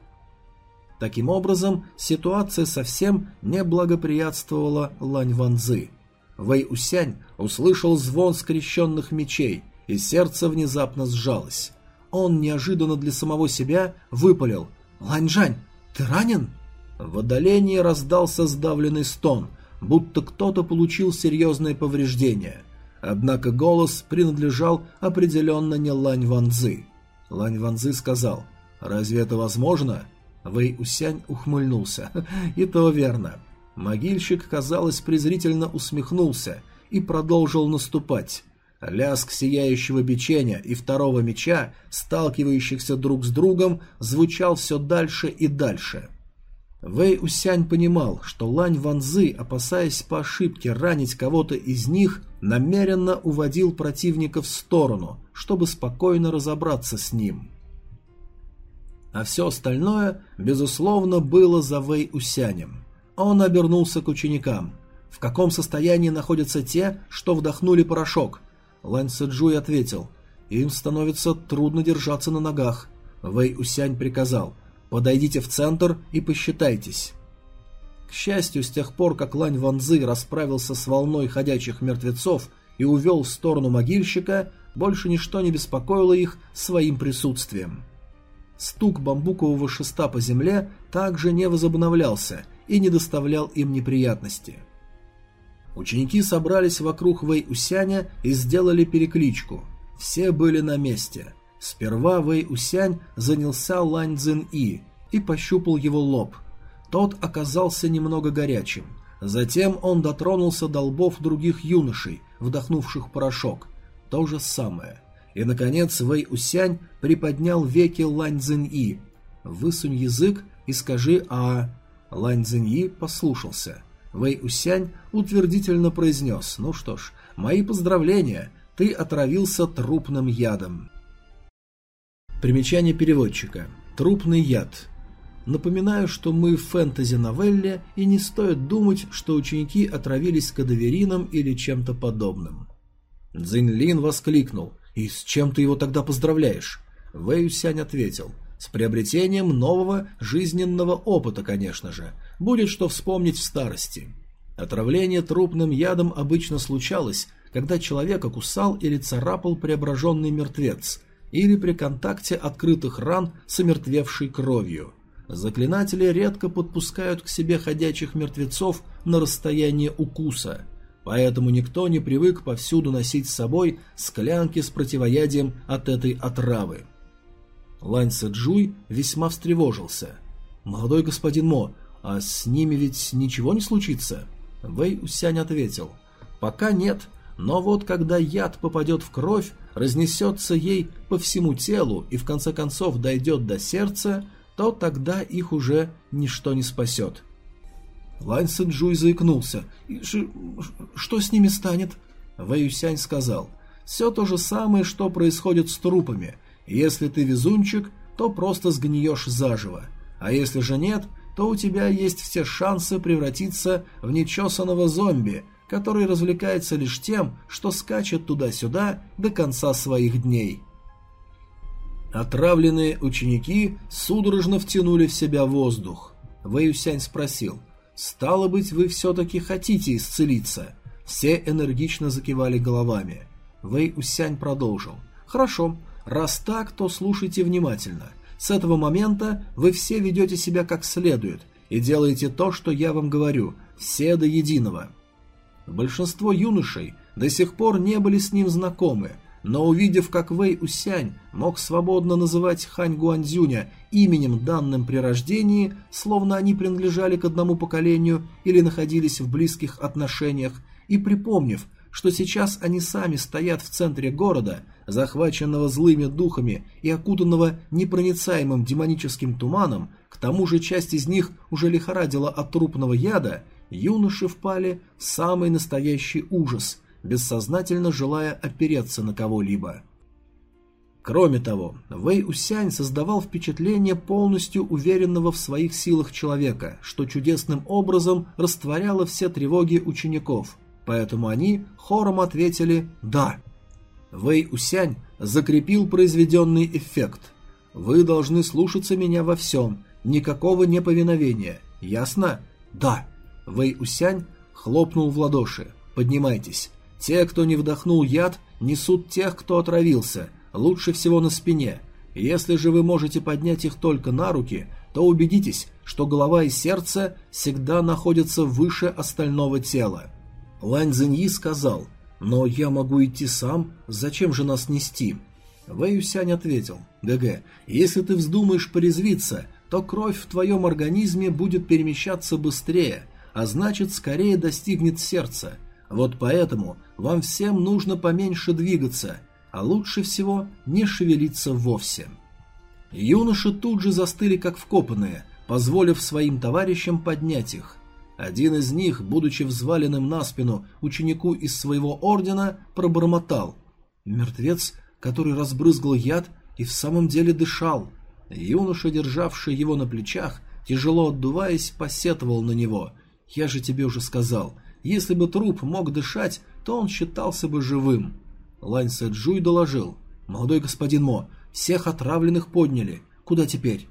Таким образом, ситуация совсем не благоприятствовала Лань Ванзы. Вэй Усянь услышал звон скрещенных мечей, и сердце внезапно сжалось. Он неожиданно для самого себя выпалил «Ланьжань, ты ранен?» В отдалении раздался сдавленный стон, будто кто-то получил серьезное повреждение. Однако голос принадлежал определенно не Лань Ванзы. Лань Ванзы сказал «Разве это возможно?» Вэй Усянь ухмыльнулся. «И то верно. Могильщик, казалось, презрительно усмехнулся и продолжил наступать. Лязг сияющего бичения и второго меча, сталкивающихся друг с другом, звучал все дальше и дальше. Вэй Усянь понимал, что Лань Ванзы, опасаясь по ошибке ранить кого-то из них, намеренно уводил противника в сторону, чтобы спокойно разобраться с ним. А все остальное, безусловно, было за Вэй Усянем. Он обернулся к ученикам. В каком состоянии находятся те, что вдохнули порошок? Лань Сэджуй ответил. Им становится трудно держаться на ногах. Вэй Усянь приказал. Подойдите в центр и посчитайтесь. К счастью, с тех пор, как Лань Ванзы расправился с волной ходячих мертвецов и увел в сторону могильщика, больше ничто не беспокоило их своим присутствием. Стук бамбукового шеста по земле также не возобновлялся, и не доставлял им неприятности. Ученики собрались вокруг Вэй Усяня и сделали перекличку. Все были на месте. Сперва Вэй Усянь занялся Лань Цзин И и пощупал его лоб. Тот оказался немного горячим. Затем он дотронулся до лбов других юношей, вдохнувших порошок. То же самое. И, наконец, Вэй Усянь приподнял веки Лань Цзин И. «Высунь язык и скажи «а». Лань Цзиньи послушался. Вэй Усянь утвердительно произнес «Ну что ж, мои поздравления, ты отравился трупным ядом». Примечание переводчика. Трупный яд. Напоминаю, что мы в фэнтези-новелле и не стоит думать, что ученики отравились кадаверином или чем-то подобным. Цзиньлин воскликнул «И с чем ты его тогда поздравляешь?» Вэй ответил – с приобретением нового жизненного опыта, конечно же. Будет что вспомнить в старости. Отравление трупным ядом обычно случалось, когда человека кусал или царапал преображенный мертвец, или при контакте открытых ран с омертвевшей кровью. Заклинатели редко подпускают к себе ходячих мертвецов на расстояние укуса, поэтому никто не привык повсюду носить с собой склянки с противоядием от этой отравы. Лань Сэджуй весьма встревожился. «Молодой господин Мо, а с ними ведь ничего не случится?» Вэй Усянь ответил. «Пока нет, но вот когда яд попадет в кровь, разнесется ей по всему телу и в конце концов дойдет до сердца, то тогда их уже ничто не спасет». Лань Сэджуй заикнулся. «Что с ними станет?» Вэй Усянь сказал. «Все то же самое, что происходит с трупами. Если ты везунчик, то просто сгниешь заживо, а если же нет, то у тебя есть все шансы превратиться в нечесанного зомби, который развлекается лишь тем, что скачет туда-сюда до конца своих дней. Отравленные ученики судорожно втянули в себя воздух. Вэйюсянь спросил, «Стало быть, вы все-таки хотите исцелиться?» Все энергично закивали головами. Вэй продолжил. «Хорошо, Раз так, то слушайте внимательно. С этого момента вы все ведете себя как следует и делаете то, что я вам говорю, все до единого. Большинство юношей до сих пор не были с ним знакомы, но увидев, как Вэй Усянь мог свободно называть Хань Гуанзюня именем, данным при рождении, словно они принадлежали к одному поколению или находились в близких отношениях, и припомнив, что сейчас они сами стоят в центре города, захваченного злыми духами и окутанного непроницаемым демоническим туманом, к тому же часть из них уже лихорадила от трупного яда, юноши впали в самый настоящий ужас бессознательно желая опереться на кого-либо. Кроме того, Вэй Усянь создавал впечатление полностью уверенного в своих силах человека, что чудесным образом растворяло все тревоги учеников, поэтому они хором ответили «да». Вэй Усянь закрепил произведенный эффект. «Вы должны слушаться меня во всем, никакого неповиновения, ясно?» «Да». Вэй Усянь хлопнул в ладоши. «Поднимайтесь. Те, кто не вдохнул яд, несут тех, кто отравился, лучше всего на спине. Если же вы можете поднять их только на руки, то убедитесь, что голова и сердце всегда находятся выше остального тела. Лань Цзиньи сказал, «Но я могу идти сам, зачем же нас нести?» Вэй Юсянь ответил, «ГГ, если ты вздумаешь порезвиться, то кровь в твоем организме будет перемещаться быстрее, а значит скорее достигнет сердца. Вот поэтому вам всем нужно поменьше двигаться, а лучше всего не шевелиться вовсе. Юноши тут же застыли как вкопанные, позволив своим товарищам поднять их. Один из них, будучи взваленным на спину ученику из своего ордена, пробормотал. Мертвец, который разбрызгал яд и в самом деле дышал. Юноша, державший его на плечах, тяжело отдуваясь, посетовал на него. «Я же тебе уже сказал, если бы труп мог дышать, то он считался бы живым». Лань Сэджуй доложил. «Молодой господин Мо, всех отравленных подняли. Куда теперь?»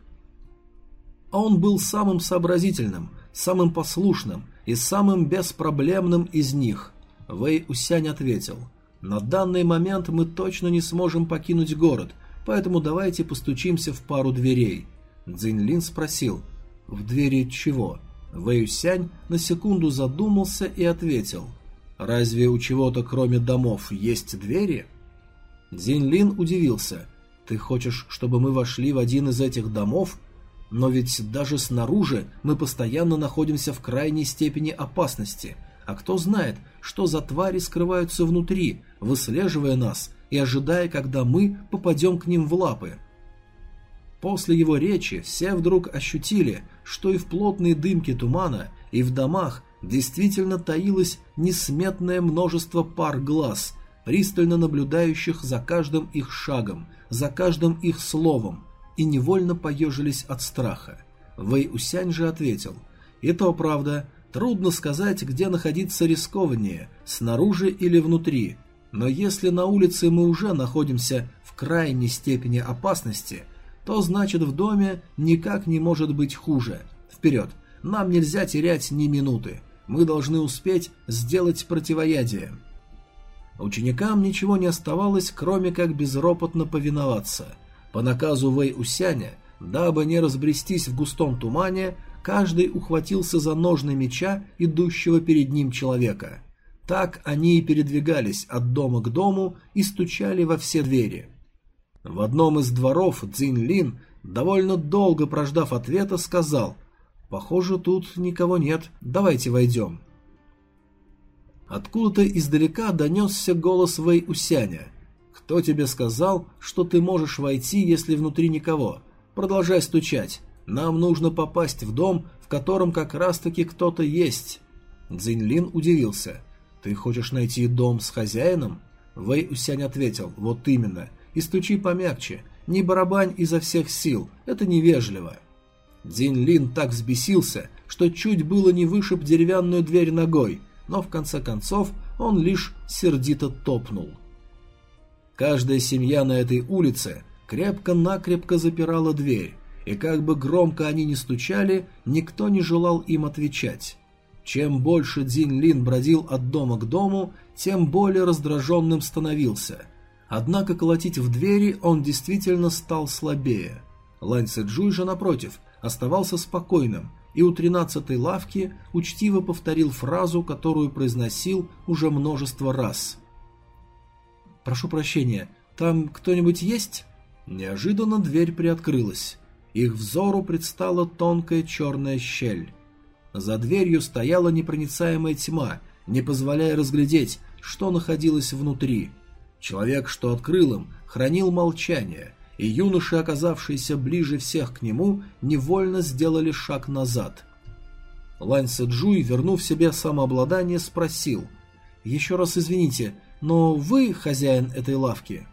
А он был самым сообразительным, самым послушным и самым беспроблемным из них. Вэй Усянь ответил. «На данный момент мы точно не сможем покинуть город, поэтому давайте постучимся в пару дверей». Цзиньлин спросил. «В двери чего?» Вэй Усянь на секунду задумался и ответил – Разве у чего-то кроме домов есть двери? Зинлин удивился. Ты хочешь, чтобы мы вошли в один из этих домов? Но ведь даже снаружи мы постоянно находимся в крайней степени опасности. А кто знает, что за твари скрываются внутри, выслеживая нас и ожидая, когда мы попадем к ним в лапы. После его речи все вдруг ощутили, что и в плотной дымке тумана, и в домах действительно таилось несметное множество пар глаз, пристально наблюдающих за каждым их шагом, за каждым их словом, и невольно поежились от страха. Вэй Усянь же ответил, «И то правда, трудно сказать, где находиться рискованнее, снаружи или внутри, но если на улице мы уже находимся в крайней степени опасности, то значит в доме никак не может быть хуже. Вперед, нам нельзя терять ни минуты. Мы должны успеть сделать противоядие. Ученикам ничего не оставалось, кроме как безропотно повиноваться. По наказу Вэй Усяня, дабы не разбрестись в густом тумане, каждый ухватился за ножны меча, идущего перед ним человека. Так они и передвигались от дома к дому и стучали во все двери. В одном из дворов Цзинь Лин, довольно долго прождав ответа, сказал Похоже, тут никого нет. Давайте войдем. Откуда-то издалека донесся голос Вэй Усяня. «Кто тебе сказал, что ты можешь войти, если внутри никого? Продолжай стучать. Нам нужно попасть в дом, в котором как раз-таки кто-то есть». Цзиньлин удивился. «Ты хочешь найти дом с хозяином?» Вэй Усянь ответил. «Вот именно. И стучи помягче. Не барабань изо всех сил. Это невежливо». Дзин Лин так взбесился, что чуть было не вышиб деревянную дверь ногой, но в конце концов он лишь сердито топнул. Каждая семья на этой улице крепко-накрепко запирала дверь, и как бы громко они ни стучали, никто не желал им отвечать. Чем больше Дзин Лин бродил от дома к дому, тем более раздраженным становился. Однако колотить в двери он действительно стал слабее. Лань Сэджуй же, напротив, оставался спокойным и у тринадцатой лавки учтиво повторил фразу, которую произносил уже множество раз. «Прошу прощения, там кто-нибудь есть?» Неожиданно дверь приоткрылась. Их взору предстала тонкая черная щель. За дверью стояла непроницаемая тьма, не позволяя разглядеть, что находилось внутри. Человек, что открыл им, хранил молчание – и юноши, оказавшиеся ближе всех к нему, невольно сделали шаг назад. Лань Сэджуй, вернув себе самообладание, спросил, Еще раз извините, но вы хозяин этой лавки?»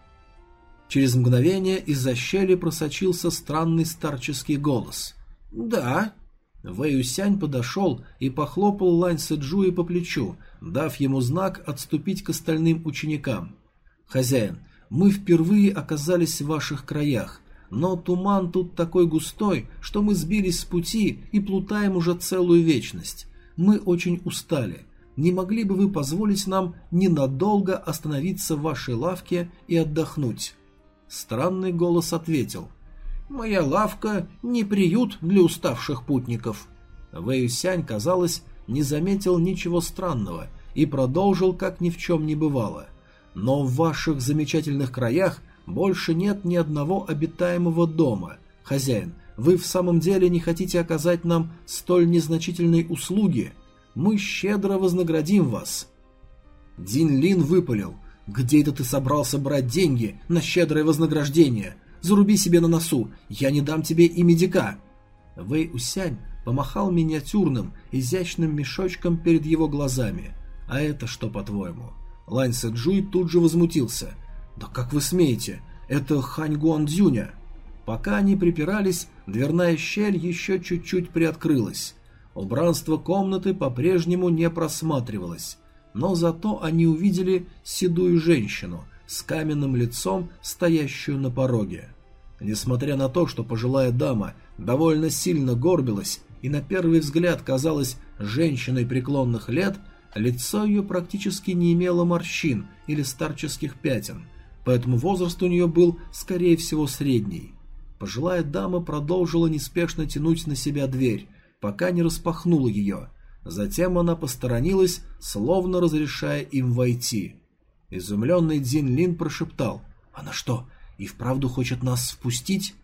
Через мгновение из-за щели просочился странный старческий голос. «Да». Вэй Юсянь подошел и похлопал Лань Сэджуи по плечу, дав ему знак отступить к остальным ученикам. «Хозяин, мы впервые оказались в ваших краях, но туман тут такой густой, что мы сбились с пути и плутаем уже целую вечность. Мы очень устали. Не могли бы вы позволить нам ненадолго остановиться в вашей лавке и отдохнуть?» Странный голос ответил. «Моя лавка не приют для уставших путников». Вэйюсянь, казалось, не заметил ничего странного и продолжил, как ни в чем не бывало. «Но в ваших замечательных краях больше нет ни одного обитаемого дома. Хозяин, вы в самом деле не хотите оказать нам столь незначительной услуги? Мы щедро вознаградим вас». Дин Лин выпалил – «Где это ты собрался брать деньги на щедрое вознаграждение? Заруби себе на носу, я не дам тебе и медика!» Вэй Усянь помахал миниатюрным, изящным мешочком перед его глазами. «А это что, по-твоему?» Лань Сэджуй тут же возмутился. «Да как вы смеете? Это Хань Гуан Дзюня!» Пока они припирались, дверная щель еще чуть-чуть приоткрылась. Убранство комнаты по-прежнему не просматривалось но зато они увидели седую женщину с каменным лицом, стоящую на пороге. Несмотря на то, что пожилая дама довольно сильно горбилась и на первый взгляд казалась женщиной преклонных лет, лицо ее практически не имело морщин или старческих пятен, поэтому возраст у нее был, скорее всего, средний. Пожилая дама продолжила неспешно тянуть на себя дверь, пока не распахнула ее – Затем она посторонилась, словно разрешая им войти. Изумленный Дзин Лин прошептал «Она что, и вправду хочет нас впустить?»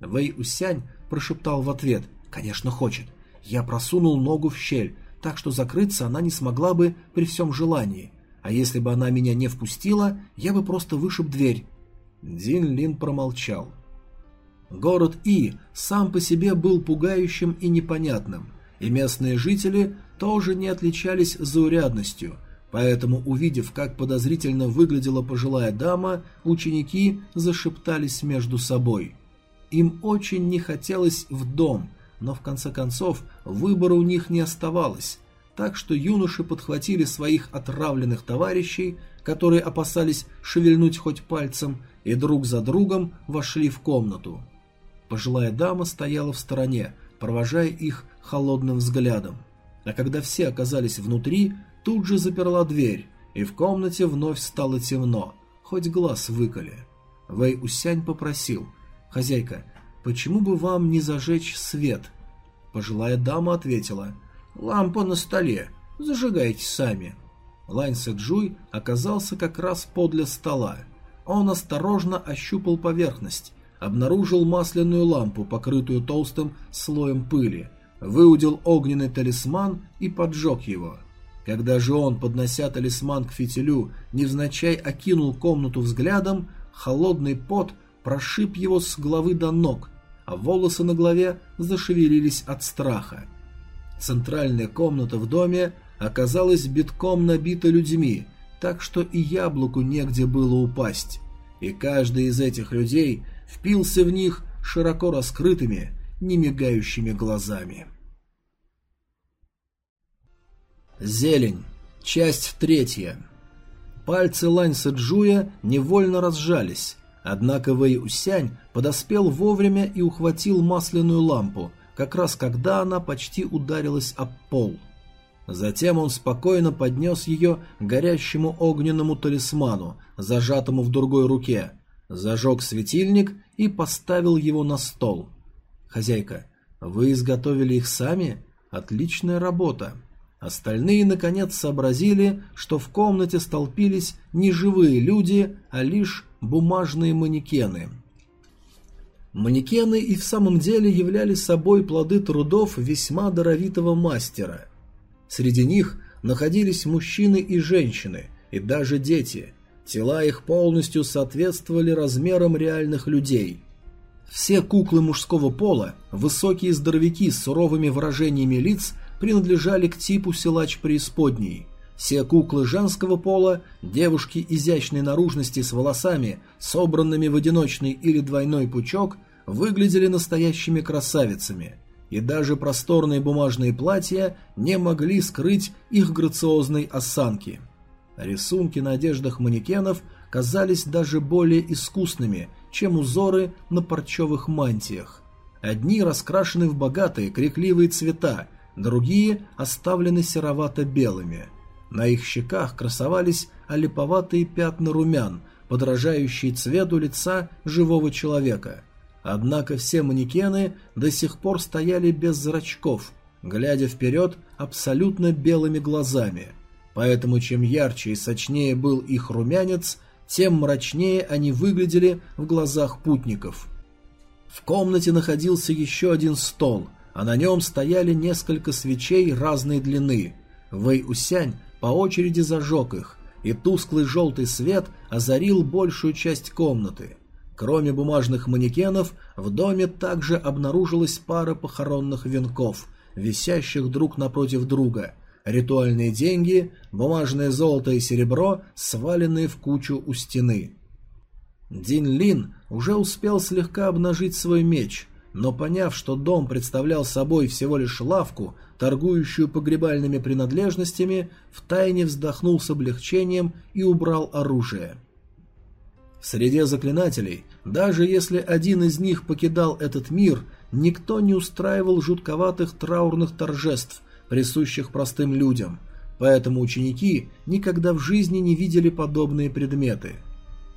Вэй Усянь прошептал в ответ «Конечно хочет. Я просунул ногу в щель, так что закрыться она не смогла бы при всем желании. А если бы она меня не впустила, я бы просто вышиб дверь». Дин Лин промолчал. Город И сам по себе был пугающим и непонятным, и местные жители тоже не отличались заурядностью, поэтому, увидев, как подозрительно выглядела пожилая дама, ученики зашептались между собой. Им очень не хотелось в дом, но в конце концов выбора у них не оставалось, так что юноши подхватили своих отравленных товарищей, которые опасались шевельнуть хоть пальцем, и друг за другом вошли в комнату. Пожилая дама стояла в стороне, провожая их холодным взглядом а когда все оказались внутри, тут же заперла дверь, и в комнате вновь стало темно, хоть глаз выколи. Вэй Усянь попросил, «Хозяйка, почему бы вам не зажечь свет?» Пожилая дама ответила, «Лампа на столе, зажигайте сами». Лань Сэджуй оказался как раз подле стола. Он осторожно ощупал поверхность, обнаружил масляную лампу, покрытую толстым слоем пыли, выудил огненный талисман и поджег его. Когда же он, поднося талисман к фитилю, невзначай окинул комнату взглядом, холодный пот прошиб его с головы до ног, а волосы на голове зашевелились от страха. Центральная комната в доме оказалась битком набита людьми, так что и яблоку негде было упасть. И каждый из этих людей впился в них широко раскрытыми, немигающими глазами. Зелень. Часть третья. Пальцы Лань Сэджуя невольно разжались, однако Вэй Усянь подоспел вовремя и ухватил масляную лампу, как раз когда она почти ударилась об пол. Затем он спокойно поднес ее горящему огненному талисману, зажатому в другой руке, зажег светильник и поставил его на стол. «Хозяйка, вы изготовили их сами? Отличная работа!» Остальные, наконец, сообразили, что в комнате столпились не живые люди, а лишь бумажные манекены. Манекены и в самом деле являли собой плоды трудов весьма даровитого мастера. Среди них находились мужчины и женщины, и даже дети. Тела их полностью соответствовали размерам реальных людей. Все куклы мужского пола, высокие здоровяки с суровыми выражениями лиц – принадлежали к типу силач преисподней. Все куклы женского пола, девушки изящной наружности с волосами, собранными в одиночный или двойной пучок, выглядели настоящими красавицами, и даже просторные бумажные платья не могли скрыть их грациозной осанки. Рисунки на одеждах манекенов казались даже более искусными, чем узоры на парчевых мантиях. Одни раскрашены в богатые, крикливые цвета, другие оставлены серовато-белыми. На их щеках красовались олиповатые пятна румян, подражающие цвету лица живого человека. Однако все манекены до сих пор стояли без зрачков, глядя вперед абсолютно белыми глазами. Поэтому чем ярче и сочнее был их румянец, тем мрачнее они выглядели в глазах путников. В комнате находился еще один стол, а на нем стояли несколько свечей разной длины. Вэй Усянь по очереди зажег их, и тусклый желтый свет озарил большую часть комнаты. Кроме бумажных манекенов, в доме также обнаружилась пара похоронных венков, висящих друг напротив друга, ритуальные деньги, бумажное золото и серебро, сваленные в кучу у стены. Дин Лин уже успел слегка обнажить свой меч, но поняв, что дом представлял собой всего лишь лавку, торгующую погребальными принадлежностями, втайне вздохнул с облегчением и убрал оружие. В среде заклинателей, даже если один из них покидал этот мир, никто не устраивал жутковатых траурных торжеств, присущих простым людям, поэтому ученики никогда в жизни не видели подобные предметы.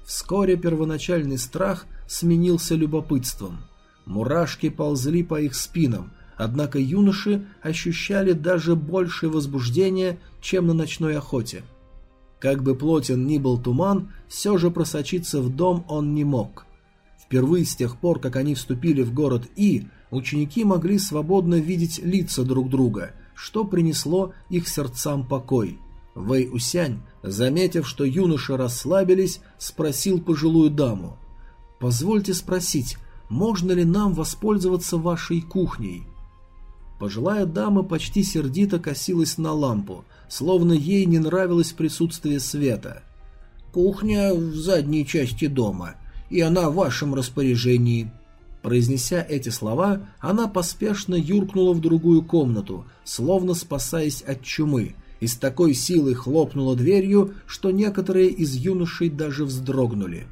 Вскоре первоначальный страх сменился любопытством. Мурашки ползли по их спинам, однако юноши ощущали даже большее возбуждение, чем на ночной охоте. Как бы плотен ни был туман, все же просочиться в дом он не мог. Впервые с тех пор, как они вступили в город И, ученики могли свободно видеть лица друг друга, что принесло их сердцам покой. Вэй Усянь, заметив, что юноши расслабились, спросил пожилую даму. «Позвольте спросить, можно ли нам воспользоваться вашей кухней?» Пожилая дама почти сердито косилась на лампу, словно ей не нравилось присутствие света. «Кухня в задней части дома, и она в вашем распоряжении». Произнеся эти слова, она поспешно юркнула в другую комнату, словно спасаясь от чумы, и с такой силой хлопнула дверью, что некоторые из юношей даже вздрогнули.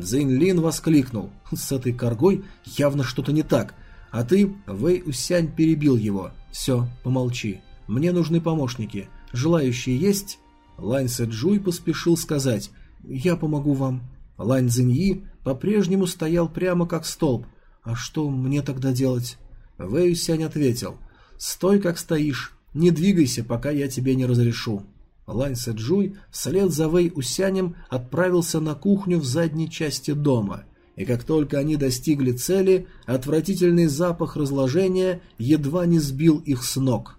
Цзинь Лин воскликнул. «С этой коргой явно что-то не так. А ты, Вэй Усянь, перебил его. Все, помолчи. Мне нужны помощники. Желающие есть?» Лань Сэджуй поспешил сказать. «Я помогу вам». Лань Цзиньи по-прежнему стоял прямо как столб. «А что мне тогда делать?» Вэй Усянь ответил. «Стой, как стоишь. Не двигайся, пока я тебе не разрешу». Лань Сэджуй вслед за Вэй Усянем отправился на кухню в задней части дома – и как только они достигли цели, отвратительный запах разложения едва не сбил их с ног.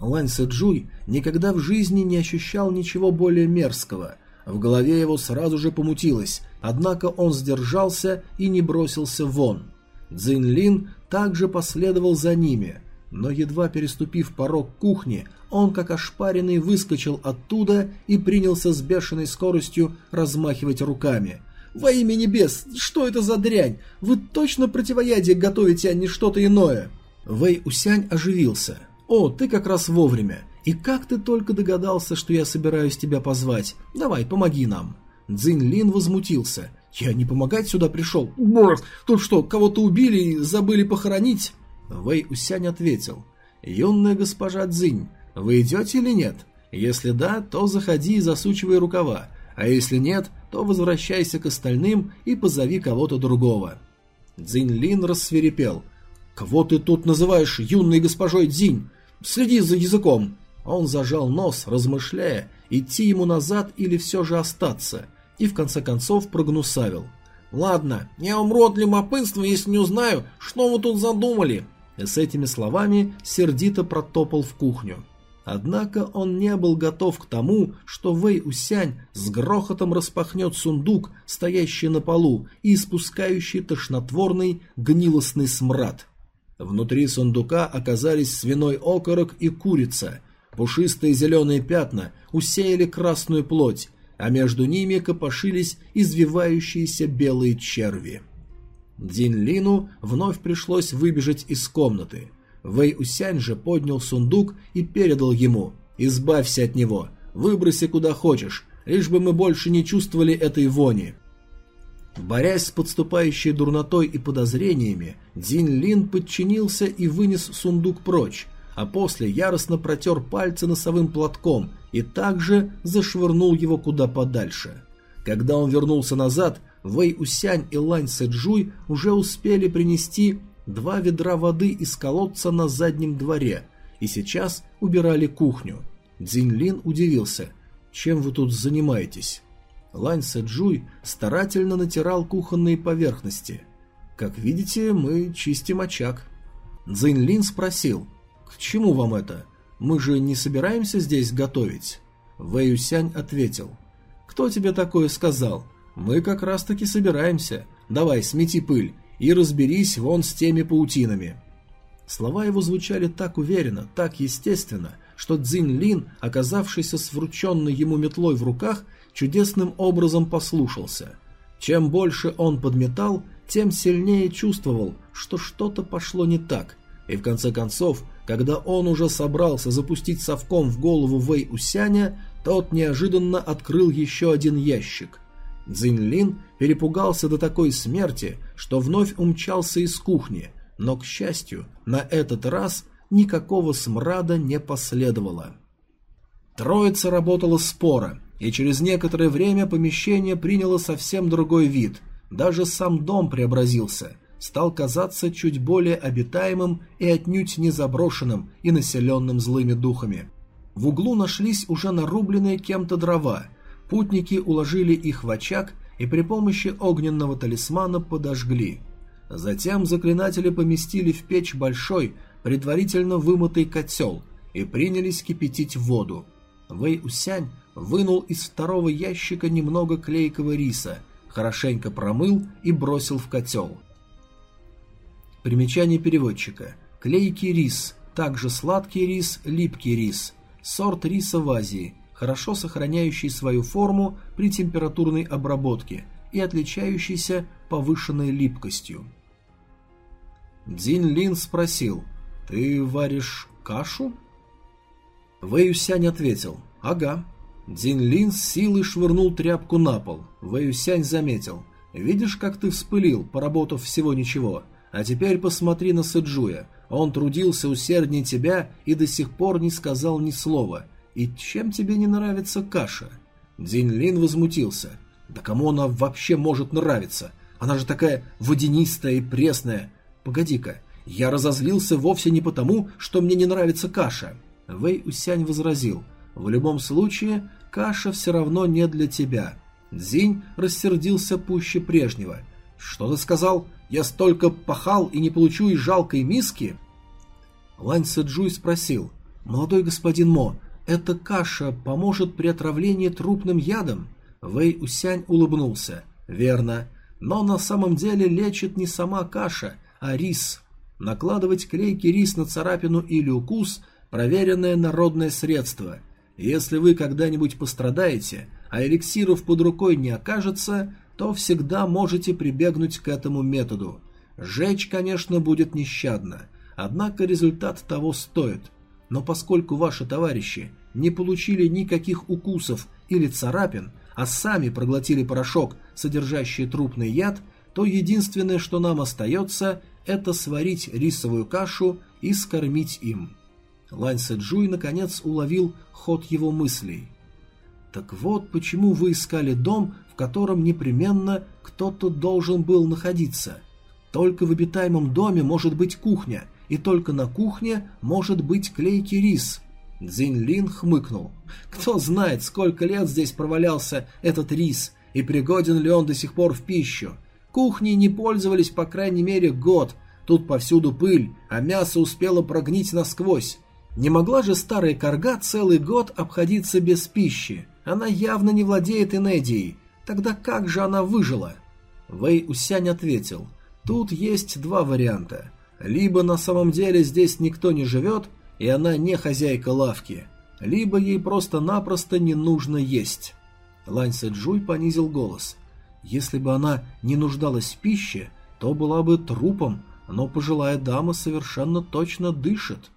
Лань Сэджуй никогда в жизни не ощущал ничего более мерзкого. В голове его сразу же помутилось, однако он сдержался и не бросился вон. Цзин Лин также последовал за ними, но едва переступив порог кухни, он как ошпаренный выскочил оттуда и принялся с бешеной скоростью размахивать руками – во имя небес, что это за дрянь? Вы точно противоядие готовите, а не что-то иное?» Вэй Усянь оживился. «О, ты как раз вовремя. И как ты только догадался, что я собираюсь тебя позвать? Давай, помоги нам». Цзинь Лин возмутился. «Я не помогать сюда пришел. Бррр, тут что, кого-то убили и забыли похоронить?» Вэй Усянь ответил. «Юная госпожа Цзинь, вы идете или нет? Если да, то заходи и засучивай рукава, а если нет, то возвращайся к остальным и позови кого-то другого. Цзинь Лин рассверепел. «Кого ты тут называешь юной госпожой Дзинь? Следи за языком!» Он зажал нос, размышляя, идти ему назад или все же остаться, и в конце концов прогнусавил. «Ладно, я умру от любопытства, если не узнаю, что вы тут задумали!» С этими словами сердито протопал в кухню. Однако он не был готов к тому, что Вэй Усянь с грохотом распахнет сундук, стоящий на полу и испускающий тошнотворный гнилостный смрад. Внутри сундука оказались свиной окорок и курица. Пушистые зеленые пятна усеяли красную плоть, а между ними копошились извивающиеся белые черви. Дин Лину вновь пришлось выбежать из комнаты. Вэй Усянь же поднял сундук и передал ему «Избавься от него, выброси куда хочешь, лишь бы мы больше не чувствовали этой вони». Борясь с подступающей дурнотой и подозрениями, Дин Лин подчинился и вынес сундук прочь, а после яростно протер пальцы носовым платком и также зашвырнул его куда подальше. Когда он вернулся назад, Вэй Усянь и Лань Сэджуй уже успели принести два ведра воды из колодца на заднем дворе и сейчас убирали кухню. Цзиньлин удивился. «Чем вы тут занимаетесь?» Лань Сэджуй старательно натирал кухонные поверхности. «Как видите, мы чистим очаг». Цзиньлин спросил, «К чему вам это? Мы же не собираемся здесь готовить?» Вэй Усянь ответил, «Кто тебе такое сказал? Мы как раз-таки собираемся. Давай, смети пыль и разберись вон с теми паутинами». Слова его звучали так уверенно, так естественно, что Цзинь Лин, оказавшийся с врученной ему метлой в руках, чудесным образом послушался. Чем больше он подметал, тем сильнее чувствовал, что что-то пошло не так, и в конце концов, когда он уже собрался запустить совком в голову Вэй Усяня, тот неожиданно открыл еще один ящик – Цзиньлин перепугался до такой смерти, что вновь умчался из кухни, но, к счастью, на этот раз никакого смрада не последовало. Троица работала споро, и через некоторое время помещение приняло совсем другой вид. Даже сам дом преобразился, стал казаться чуть более обитаемым и отнюдь не заброшенным и населенным злыми духами. В углу нашлись уже нарубленные кем-то дрова – Путники уложили их в очаг и при помощи огненного талисмана подожгли. Затем заклинатели поместили в печь большой, предварительно вымытый котел и принялись кипятить воду. Вэй Усянь вынул из второго ящика немного клейкого риса, хорошенько промыл и бросил в котел. Примечание переводчика. Клейкий рис, также сладкий рис, липкий рис. Сорт риса в Азии – хорошо сохраняющий свою форму при температурной обработке и отличающийся повышенной липкостью. Дзин Лин спросил, «Ты варишь кашу?» Вэюсянь ответил, «Ага». Дзин Лин с силой швырнул тряпку на пол. Вэюсянь заметил, «Видишь, как ты вспылил, поработав всего ничего? А теперь посмотри на Сэджуя. Он трудился усерднее тебя и до сих пор не сказал ни слова. «И чем тебе не нравится каша?» Дзинь возмутился. «Да кому она вообще может нравиться? Она же такая водянистая и пресная. Погоди-ка, я разозлился вовсе не потому, что мне не нравится каша». Вэй Усянь возразил. «В любом случае, каша все равно не для тебя». Дзинь рассердился пуще прежнего. «Что ты сказал? Я столько пахал и не получу и жалкой миски?» Лань Сэджуй спросил. «Молодой господин Мо, эта каша поможет при отравлении трупным ядом?» Вэй Усянь улыбнулся. «Верно. Но на самом деле лечит не сама каша, а рис. Накладывать клейкий рис на царапину или укус – проверенное народное средство. Если вы когда-нибудь пострадаете, а эликсиров под рукой не окажется, то всегда можете прибегнуть к этому методу. Жечь, конечно, будет нещадно, однако результат того стоит. Но поскольку ваши товарищи не получили никаких укусов или царапин, а сами проглотили порошок, содержащий трупный яд, то единственное, что нам остается, это сварить рисовую кашу и скормить им. Лань Сэджуй наконец уловил ход его мыслей. «Так вот, почему вы искали дом, в котором непременно кто-то должен был находиться. Только в обитаемом доме может быть кухня, и только на кухне может быть клейкий рис. Цзинь хмыкнул. Кто знает, сколько лет здесь провалялся этот рис, и пригоден ли он до сих пор в пищу. Кухни не пользовались по крайней мере год, тут повсюду пыль, а мясо успело прогнить насквозь. Не могла же старая корга целый год обходиться без пищи. Она явно не владеет энедией. Тогда как же она выжила? Вэй Усянь ответил. Тут есть два варианта. Либо на самом деле здесь никто не живет, и она не хозяйка лавки. либо ей просто-напросто не нужно есть. Лань Сэджуй понизил голос. Если бы она не нуждалась в пище, то была бы трупом, но пожилая дама совершенно точно дышит.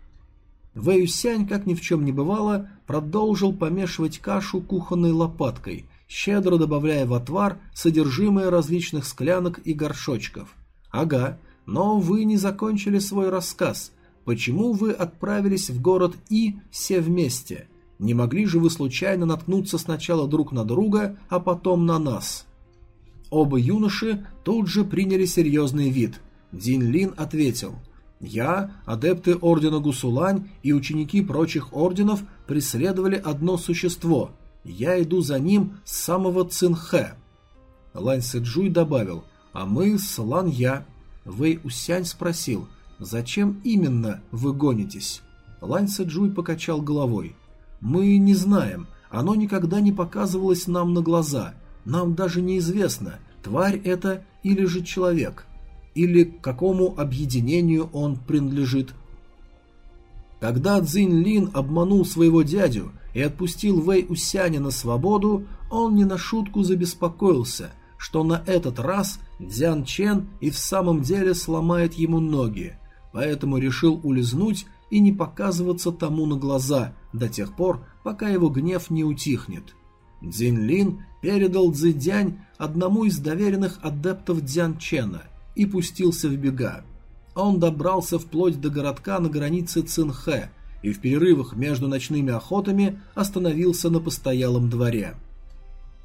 Вэй Сянь, как ни в чем не бывало, продолжил помешивать кашу кухонной лопаткой, щедро добавляя в отвар содержимое различных склянок и горшочков. «Ага, но вы не закончили свой рассказ. Почему вы отправились в город И все вместе? Не могли же вы случайно наткнуться сначала друг на друга, а потом на нас?» Оба юноши тут же приняли серьезный вид. Дин Лин ответил – я, адепты Ордена Гусулань и ученики прочих орденов преследовали одно существо. Я иду за ним с самого Цинхэ. Лань Сэджуй добавил, а мы с Лан Я. Вэй Усянь спросил, зачем именно вы гонитесь? Лань Сэджуй покачал головой. Мы не знаем, оно никогда не показывалось нам на глаза. Нам даже неизвестно, тварь это или же человек или к какому объединению он принадлежит. Когда Цзинь Лин обманул своего дядю и отпустил Вэй Усяня на свободу, он не на шутку забеспокоился, что на этот раз Дзян Чен и в самом деле сломает ему ноги, поэтому решил улизнуть и не показываться тому на глаза до тех пор, пока его гнев не утихнет. Цзинь Лин передал Цзэдянь одному из доверенных адептов Дзян Чена, и пустился в бега. Он добрался вплоть до городка на границе Цинхэ и в перерывах между ночными охотами остановился на постоялом дворе.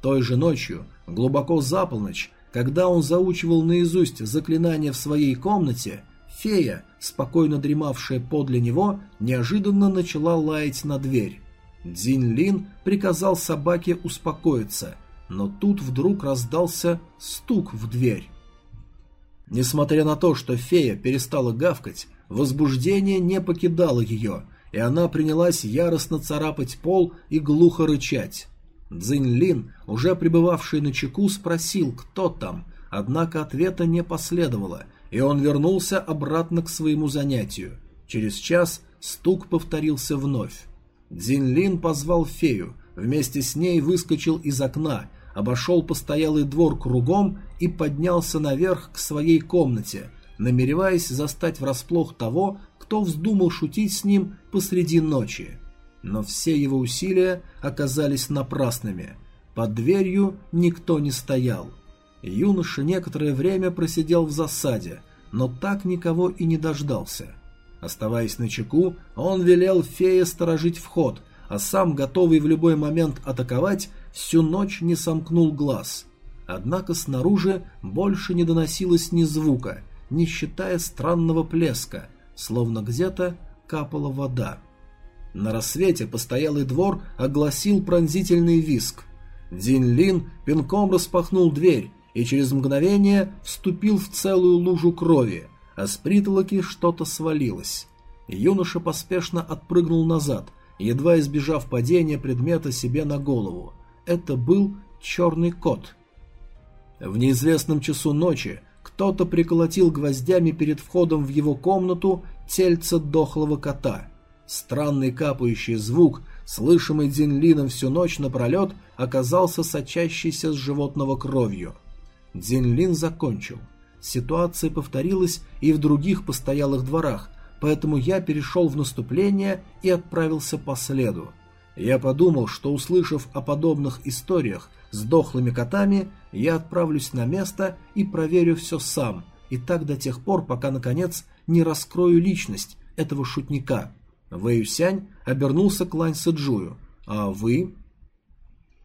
Той же ночью, глубоко за полночь, когда он заучивал наизусть заклинание в своей комнате, фея, спокойно дремавшая подле него, неожиданно начала лаять на дверь. Дзинь Лин приказал собаке успокоиться, но тут вдруг раздался стук в дверь. Несмотря на то, что фея перестала гавкать, возбуждение не покидало ее, и она принялась яростно царапать пол и глухо рычать. Цзинь Лин, уже пребывавший на чеку, спросил, кто там, однако ответа не последовало, и он вернулся обратно к своему занятию. Через час стук повторился вновь. Цзинь Лин позвал фею, вместе с ней выскочил из окна обошел постоялый двор кругом и поднялся наверх к своей комнате, намереваясь застать врасплох того, кто вздумал шутить с ним посреди ночи. Но все его усилия оказались напрасными. Под дверью никто не стоял. Юноша некоторое время просидел в засаде, но так никого и не дождался. Оставаясь на чеку, он велел фее сторожить вход, а сам, готовый в любой момент атаковать, всю ночь не сомкнул глаз. Однако снаружи больше не доносилось ни звука, не считая странного плеска, словно где-то капала вода. На рассвете постоялый двор огласил пронзительный виск. Дин Лин пинком распахнул дверь и через мгновение вступил в целую лужу крови, а с притолоки что-то свалилось. Юноша поспешно отпрыгнул назад, едва избежав падения предмета себе на голову это был черный кот. В неизвестном часу ночи кто-то приколотил гвоздями перед входом в его комнату тельце дохлого кота. Странный капающий звук, слышимый Дзинлином всю ночь напролет, оказался сочащийся с животного кровью. Дзинлин закончил. Ситуация повторилась и в других постоялых дворах, поэтому я перешел в наступление и отправился по следу. Я подумал, что услышав о подобных историях с дохлыми котами, я отправлюсь на место и проверю все сам, и так до тех пор, пока, наконец, не раскрою личность этого шутника. Вэйюсянь обернулся к Лань Сэджую. «А вы?»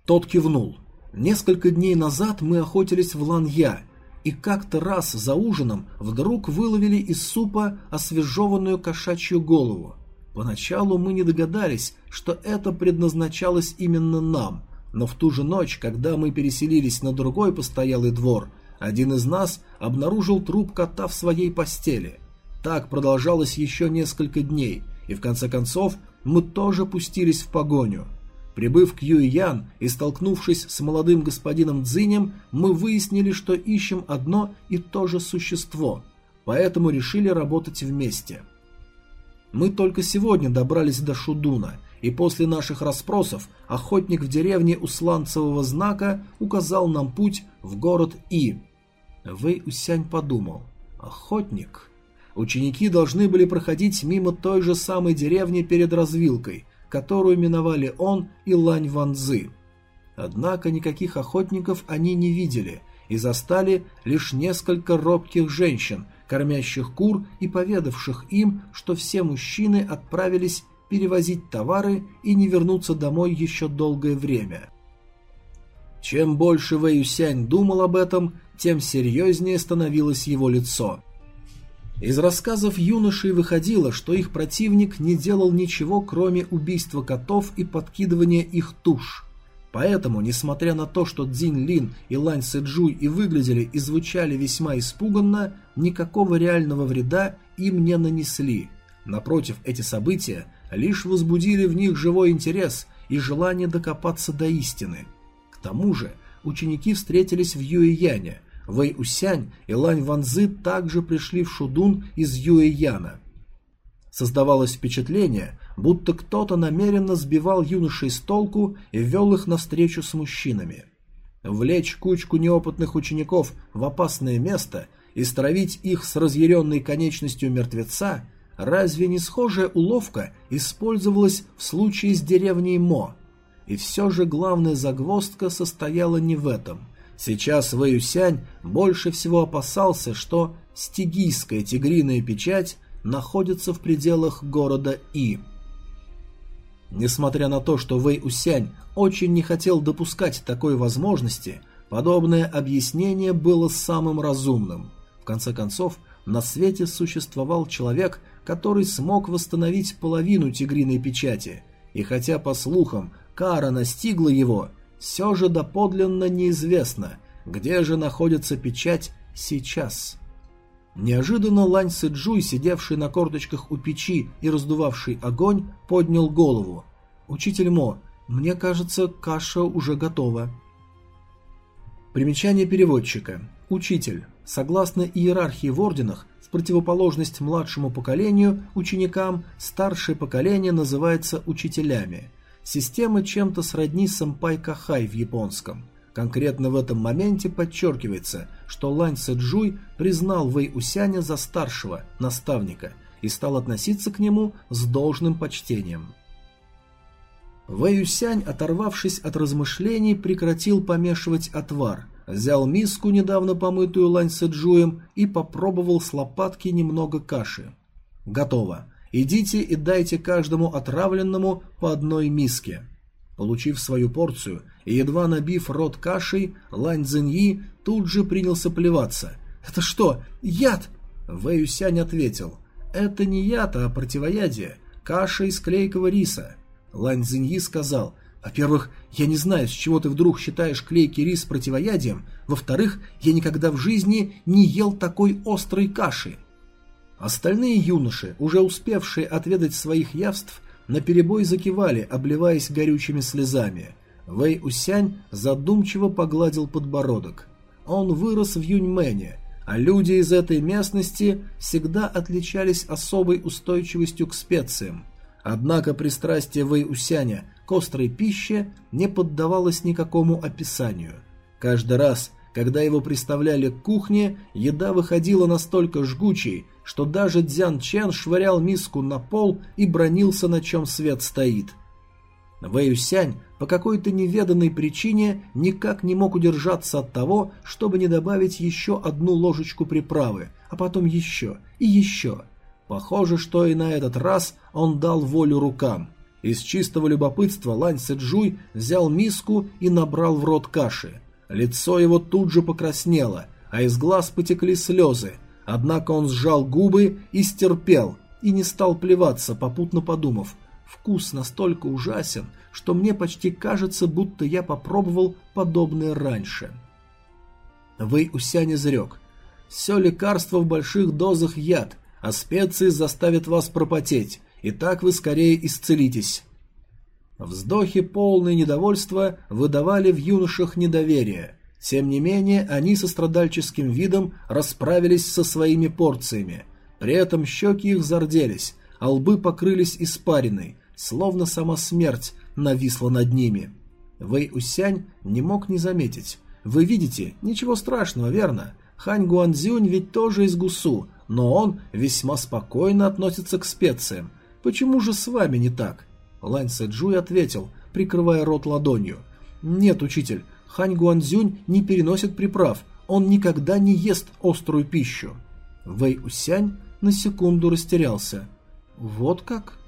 Тот кивнул. «Несколько дней назад мы охотились в Ланья, и как-то раз за ужином вдруг выловили из супа освежеванную кошачью голову. Поначалу мы не догадались, что это предназначалось именно нам, но в ту же ночь, когда мы переселились на другой постоялый двор, один из нас обнаружил труп кота в своей постели. Так продолжалось еще несколько дней, и в конце концов мы тоже пустились в погоню. Прибыв к Юйян и столкнувшись с молодым господином Цзинем, мы выяснили, что ищем одно и то же существо, поэтому решили работать вместе – мы только сегодня добрались до Шудуна, и после наших расспросов охотник в деревне у сланцевого знака указал нам путь в город И. Вэй Усянь подумал. Охотник? Ученики должны были проходить мимо той же самой деревни перед развилкой, которую миновали он и Лань Ванзы. Однако никаких охотников они не видели и застали лишь несколько робких женщин, кормящих кур и поведавших им, что все мужчины отправились перевозить товары и не вернуться домой еще долгое время. Чем больше Вэй Юсянь думал об этом, тем серьезнее становилось его лицо. Из рассказов юношей выходило, что их противник не делал ничего, кроме убийства котов и подкидывания их туш. Поэтому, несмотря на то, что Цзинь Лин и Лань Сэджуй и выглядели и звучали весьма испуганно, никакого реального вреда им не нанесли. Напротив, эти события лишь возбудили в них живой интерес и желание докопаться до истины. К тому же ученики встретились в Юэяне, Вэй Усянь и Лань Ванзы также пришли в Шудун из Юэяна. Создавалось впечатление, будто кто-то намеренно сбивал юношей с толку и вел их навстречу с мужчинами. Влечь кучку неопытных учеников в опасное место и стравить их с разъяренной конечностью мертвеца Разве не схожая уловка использовалась в случае с деревней Мо? И все же главная загвоздка состояла не в этом. Сейчас Вэюсянь больше всего опасался, что стигийская тигриная печать находится в пределах города И. Несмотря на то, что Вэй Усянь очень не хотел допускать такой возможности, подобное объяснение было самым разумным. В конце концов, на свете существовал человек, который смог восстановить половину тигриной печати, и хотя, по слухам, кара настигла его, все же доподлинно неизвестно, где же находится печать сейчас. Неожиданно Лань Сэджуй, сидевший на корточках у печи и раздувавший огонь, поднял голову. «Учитель Мо, мне кажется, каша уже готова». Примечание переводчика. Учитель. Согласно иерархии в орденах, противоположность младшему поколению, ученикам, старшее поколение называется учителями. Система чем-то сродни сэмпай-кахай в японском. Конкретно в этом моменте подчеркивается, что Лань Сэджуй признал Вэй Усяня за старшего, наставника, и стал относиться к нему с должным почтением. Вэй Усянь, оторвавшись от размышлений, прекратил помешивать отвар – взял миску, недавно помытую лань сэджуем, и попробовал с лопатки немного каши. Готово. Идите и дайте каждому отравленному по одной миске. Получив свою порцию и едва набив рот кашей, Лань Цзиньи тут же принялся плеваться. «Это что, яд?» Вэй Юсянь ответил. «Это не яд, а противоядие. Каша из клейкого риса». Лань Цзиньи сказал. Во-первых, я не знаю, с чего ты вдруг считаешь клейкий рис противоядием. Во-вторых, я никогда в жизни не ел такой острой каши. Остальные юноши, уже успевшие отведать своих явств, наперебой закивали, обливаясь горючими слезами. Вэй Усянь задумчиво погладил подбородок. Он вырос в Юньмене, а люди из этой местности всегда отличались особой устойчивостью к специям. Однако пристрастие Вэй Усяня к острой пище не поддавалось никакому описанию. Каждый раз, когда его приставляли к кухне, еда выходила настолько жгучей, что даже Дзян Чен швырял миску на пол и бронился, на чем свет стоит. Вэйюсянь по какой-то неведанной причине никак не мог удержаться от того, чтобы не добавить еще одну ложечку приправы, а потом еще и еще. Похоже, что и на этот раз он дал волю рукам. Из чистого любопытства Лань Сэджуй взял миску и набрал в рот каши. Лицо его тут же покраснело, а из глаз потекли слезы. Однако он сжал губы и стерпел, и не стал плеваться, попутно подумав. Вкус настолько ужасен, что мне почти кажется, будто я попробовал подобное раньше. Вэй Усянь изрек. Все лекарство в больших дозах яд, а специи заставят вас пропотеть и так вы скорее исцелитесь. Вздохи, полные недовольства, выдавали в юношах недоверие. Тем не менее, они со страдальческим видом расправились со своими порциями. При этом щеки их зарделись, а лбы покрылись испариной. словно сама смерть нависла над ними. Вэй Усянь не мог не заметить. Вы видите, ничего страшного, верно? Хань Гуанзюнь ведь тоже из Гусу, но он весьма спокойно относится к специям. Почему же с вами не так? Лань Сэджуй ответил, прикрывая рот ладонью. Нет, учитель, Хань Гуанзюнь не переносит приправ, он никогда не ест острую пищу. Вэй Усянь на секунду растерялся. Вот как?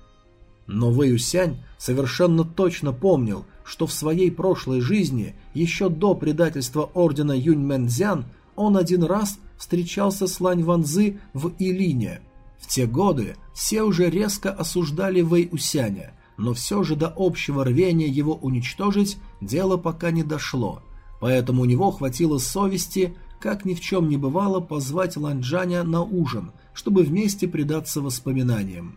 Но Вэй Усянь совершенно точно помнил, что в своей прошлой жизни, еще до предательства ордена Юнь Мэнзян, он один раз встречался с Лань Ванзы в Илине. В те годы все уже резко осуждали Вэй Усяня, но все же до общего рвения его уничтожить дело пока не дошло, поэтому у него хватило совести, как ни в чем не бывало, позвать Ланджаня на ужин, чтобы вместе предаться воспоминаниям.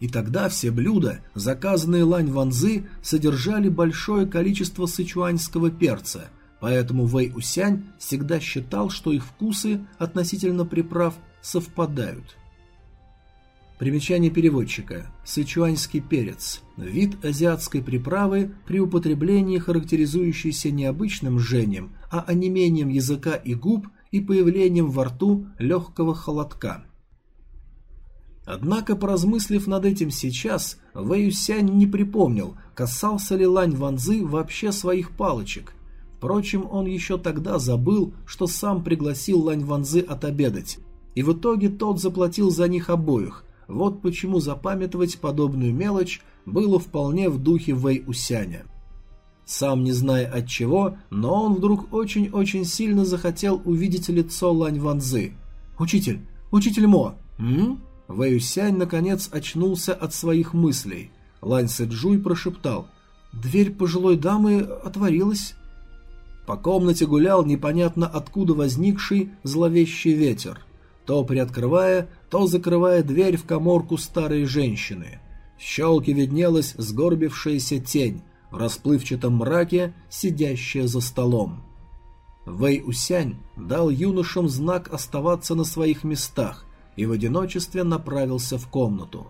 И тогда все блюда, заказанные Лань Ванзы, содержали большое количество сычуаньского перца, поэтому Вэй Усянь всегда считал, что их вкусы относительно приправ совпадают. Примечание переводчика. Сычуаньский перец. Вид азиатской приправы при употреблении, характеризующийся не обычным жжением, а онемением языка и губ и появлением во рту легкого холодка. Однако, поразмыслив над этим сейчас, Вэй Юсянь не припомнил, касался ли Лань Ванзы вообще своих палочек. Впрочем, он еще тогда забыл, что сам пригласил Лань Ванзы отобедать, и в итоге тот заплатил за них обоих. Вот почему запамятовать подобную мелочь было вполне в духе Вэй Усяня. Сам не зная от чего, но он вдруг очень-очень сильно захотел увидеть лицо Лань Ванзы. «Учитель! Учитель Мо!» «М?» Вэюсянь наконец очнулся от своих мыслей. Лань Сэджуй прошептал. «Дверь пожилой дамы отворилась». По комнате гулял непонятно откуда возникший зловещий ветер, то приоткрывая, то закрывая дверь в коморку старой женщины. В щелке виднелась сгорбившаяся тень, в расплывчатом мраке сидящая за столом. Вэй Усянь дал юношам знак оставаться на своих местах и в одиночестве направился в комнату.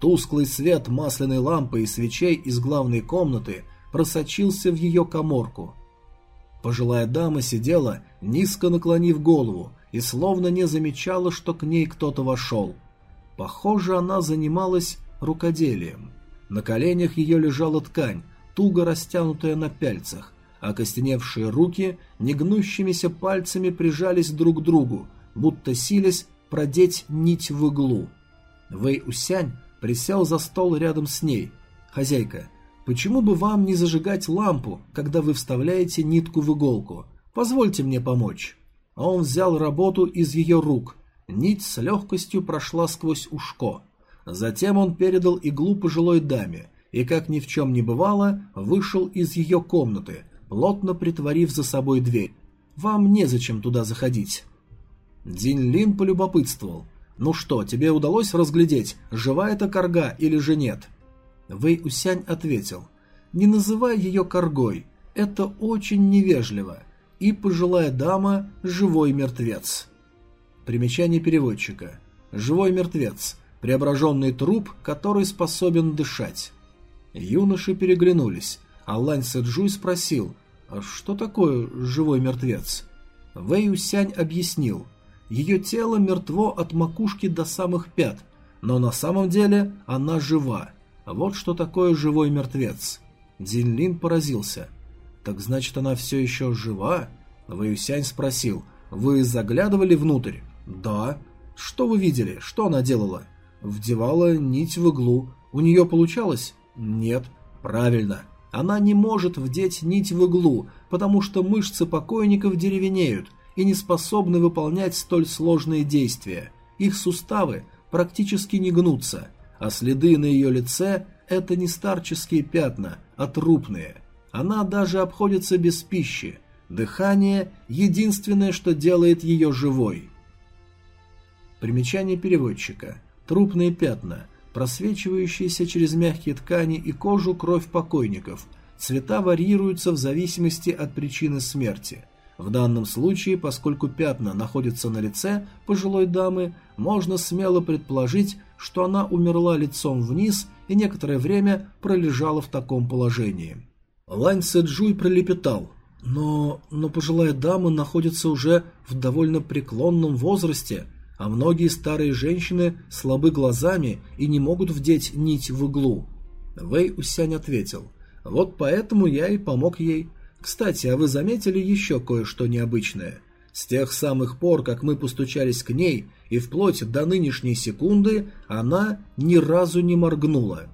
Тусклый свет масляной лампы и свечей из главной комнаты просочился в ее коморку. Пожилая дама сидела, низко наклонив голову, и словно не замечала, что к ней кто-то вошел. Похоже, она занималась рукоделием. На коленях ее лежала ткань, туго растянутая на пяльцах, а костеневшие руки негнущимися пальцами прижались друг к другу, будто сились продеть нить в иглу. Вэй Усянь присел за стол рядом с ней. «Хозяйка, почему бы вам не зажигать лампу, когда вы вставляете нитку в иголку? Позвольте мне помочь». Он взял работу из ее рук. Нить с легкостью прошла сквозь ушко. Затем он передал иглу пожилой даме и, как ни в чем не бывало, вышел из ее комнаты, плотно притворив за собой дверь. «Вам незачем туда заходить». Дин Лин полюбопытствовал. «Ну что, тебе удалось разглядеть, жива эта корга или же нет?» Вэй Усянь ответил. «Не называй ее коргой, это очень невежливо. И пожилая дама – живой мертвец». Примечание переводчика. Живой мертвец – преображенный труп, который способен дышать. Юноши переглянулись, а Лань Сэджуй спросил, «А что такое живой мертвец?» Вэй Усянь объяснил – ее тело мертво от макушки до самых пят, но на самом деле она жива. Вот что такое живой мертвец. Динлин поразился. «Так значит, она все еще жива?» Вэюсянь спросил. «Вы заглядывали внутрь?» «Да». «Что вы видели? Что она делала?» «Вдевала нить в иглу. У нее получалось?» «Нет». «Правильно. Она не может вдеть нить в иглу, потому что мышцы покойников деревенеют, и не способны выполнять столь сложные действия. Их суставы практически не гнутся, а следы на ее лице – это не старческие пятна, а трупные. Она даже обходится без пищи. Дыхание – единственное, что делает ее живой. Примечание переводчика. Трупные пятна, просвечивающиеся через мягкие ткани и кожу кровь покойников. Цвета варьируются в зависимости от причины смерти – В данном случае, поскольку пятна находятся на лице пожилой дамы, можно смело предположить, что она умерла лицом вниз и некоторое время пролежала в таком положении. Лань Сэджуй пролепетал. Но, но пожилая дама находится уже в довольно преклонном возрасте, а многие старые женщины слабы глазами и не могут вдеть нить в иглу. Вэй Усянь ответил. Вот поэтому я и помог ей. Кстати, а вы заметили еще кое-что необычное? С тех самых пор, как мы постучались к ней, и вплоть до нынешней секунды, она ни разу не моргнула.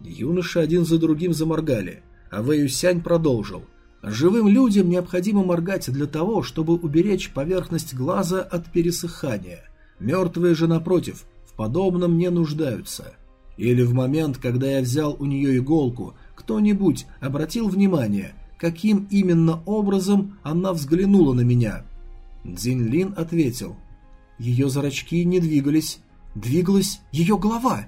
Юноши один за другим заморгали, а Вэюсянь продолжил. Живым людям необходимо моргать для того, чтобы уберечь поверхность глаза от пересыхания. Мертвые же, напротив, в подобном не нуждаются. Или в момент, когда я взял у нее иголку, кто-нибудь обратил внимание, каким именно образом она взглянула на меня. Дзинлин ответил. Ее зрачки не двигались. Двигалась ее голова.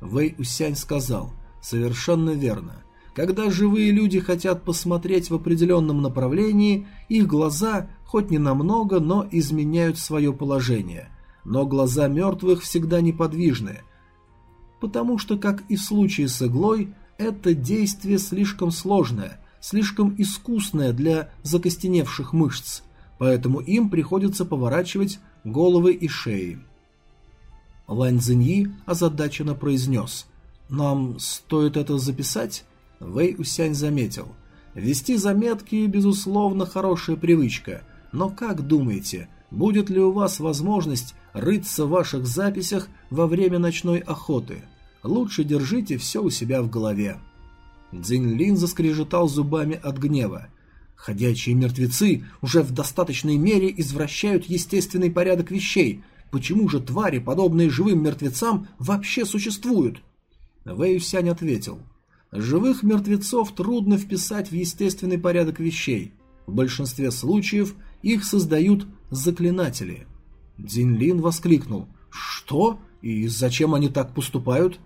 Вэй Усянь сказал. Совершенно верно. Когда живые люди хотят посмотреть в определенном направлении, их глаза, хоть не намного, но изменяют свое положение. Но глаза мертвых всегда неподвижны, потому что, как и в случае с иглой, это действие слишком сложное, слишком искусная для закостеневших мышц, поэтому им приходится поворачивать головы и шеи. Лань Цзиньи озадаченно произнес «Нам стоит это записать?» Вэй Усянь заметил «Вести заметки, безусловно, хорошая привычка, но как думаете, будет ли у вас возможность рыться в ваших записях во время ночной охоты? Лучше держите все у себя в голове». Дзинь заскрежетал зубами от гнева. Ходячие мертвецы уже в достаточной мере извращают естественный порядок вещей. Почему же твари, подобные живым мертвецам, вообще существуют? Вэй Сянь ответил. Живых мертвецов трудно вписать в естественный порядок вещей. В большинстве случаев их создают заклинатели. Дзинлин воскликнул. «Что? И зачем они так поступают?»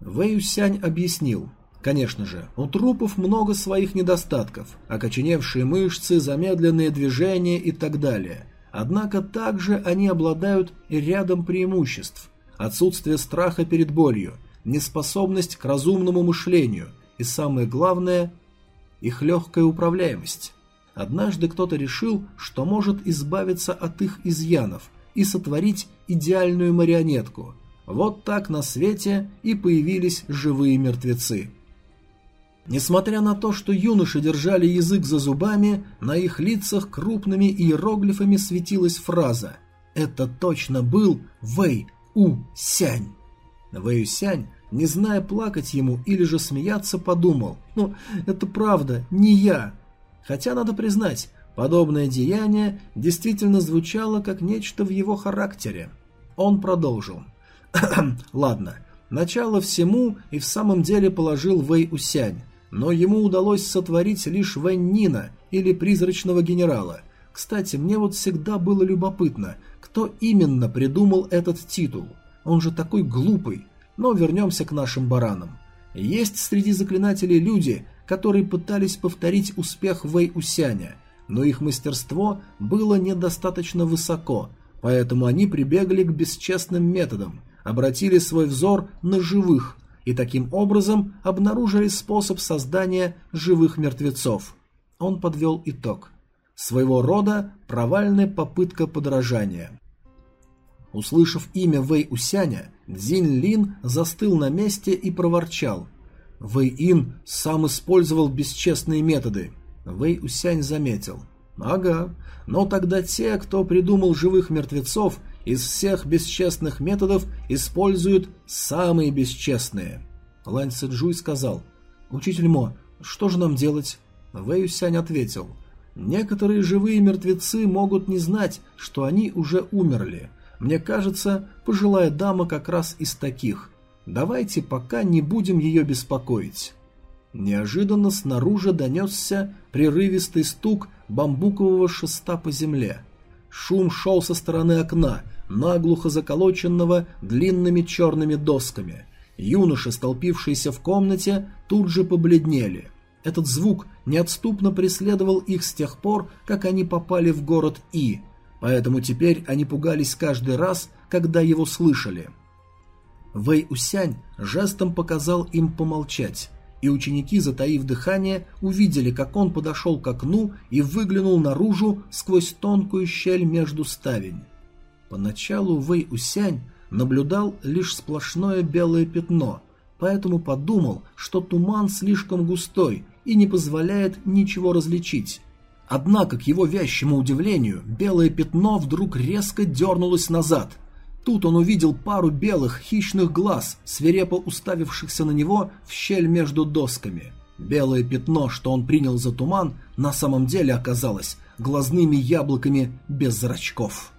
Вэй Сянь объяснил. Конечно же, у трупов много своих недостатков, окоченевшие мышцы, замедленные движения и так далее. Однако также они обладают рядом преимуществ. Отсутствие страха перед болью, неспособность к разумному мышлению и, самое главное, их легкая управляемость. Однажды кто-то решил, что может избавиться от их изъянов и сотворить идеальную марионетку. Вот так на свете и появились живые мертвецы. Несмотря на то, что юноши держали язык за зубами, на их лицах крупными иероглифами светилась фраза «Это точно был Вэй У Сянь». Вэй У Сянь, не зная плакать ему или же смеяться, подумал «Ну, это правда, не я». Хотя, надо признать, подобное деяние действительно звучало как нечто в его характере. Он продолжил «Ладно, начало всему и в самом деле положил Вэй Усянь, но ему удалось сотворить лишь Вэнь или призрачного генерала. Кстати, мне вот всегда было любопытно, кто именно придумал этот титул. Он же такой глупый. Но вернемся к нашим баранам. Есть среди заклинателей люди, которые пытались повторить успех Вэй Усяня, но их мастерство было недостаточно высоко, поэтому они прибегли к бесчестным методам, обратили свой взор на живых, и таким образом обнаружили способ создания живых мертвецов. Он подвел итог. Своего рода провальная попытка подражания. Услышав имя Вэй Усяня, Цзинь Лин застыл на месте и проворчал. Вэй Ин сам использовал бесчестные методы. Вэй Усянь заметил. Ага, но тогда те, кто придумал живых мертвецов, из всех бесчестных методов используют самые бесчестные. Лань Цзэджуй сказал, «Учитель Мо, что же нам делать?» Вэй Сянь ответил, «Некоторые живые мертвецы могут не знать, что они уже умерли. Мне кажется, пожилая дама как раз из таких. Давайте пока не будем ее беспокоить». Неожиданно снаружи донесся прерывистый стук бамбукового шеста по земле. Шум шел со стороны окна, наглухо заколоченного длинными черными досками. Юноши, столпившиеся в комнате, тут же побледнели. Этот звук неотступно преследовал их с тех пор, как они попали в город И, поэтому теперь они пугались каждый раз, когда его слышали. Вэй Усянь жестом показал им помолчать, и ученики, затаив дыхание, увидели, как он подошел к окну и выглянул наружу сквозь тонкую щель между ставень. Поначалу Вэй Усянь наблюдал лишь сплошное белое пятно, поэтому подумал, что туман слишком густой и не позволяет ничего различить. Однако, к его вящему удивлению, белое пятно вдруг резко дернулось назад. Тут он увидел пару белых хищных глаз, свирепо уставившихся на него в щель между досками. Белое пятно, что он принял за туман, на самом деле оказалось глазными яблоками без зрачков.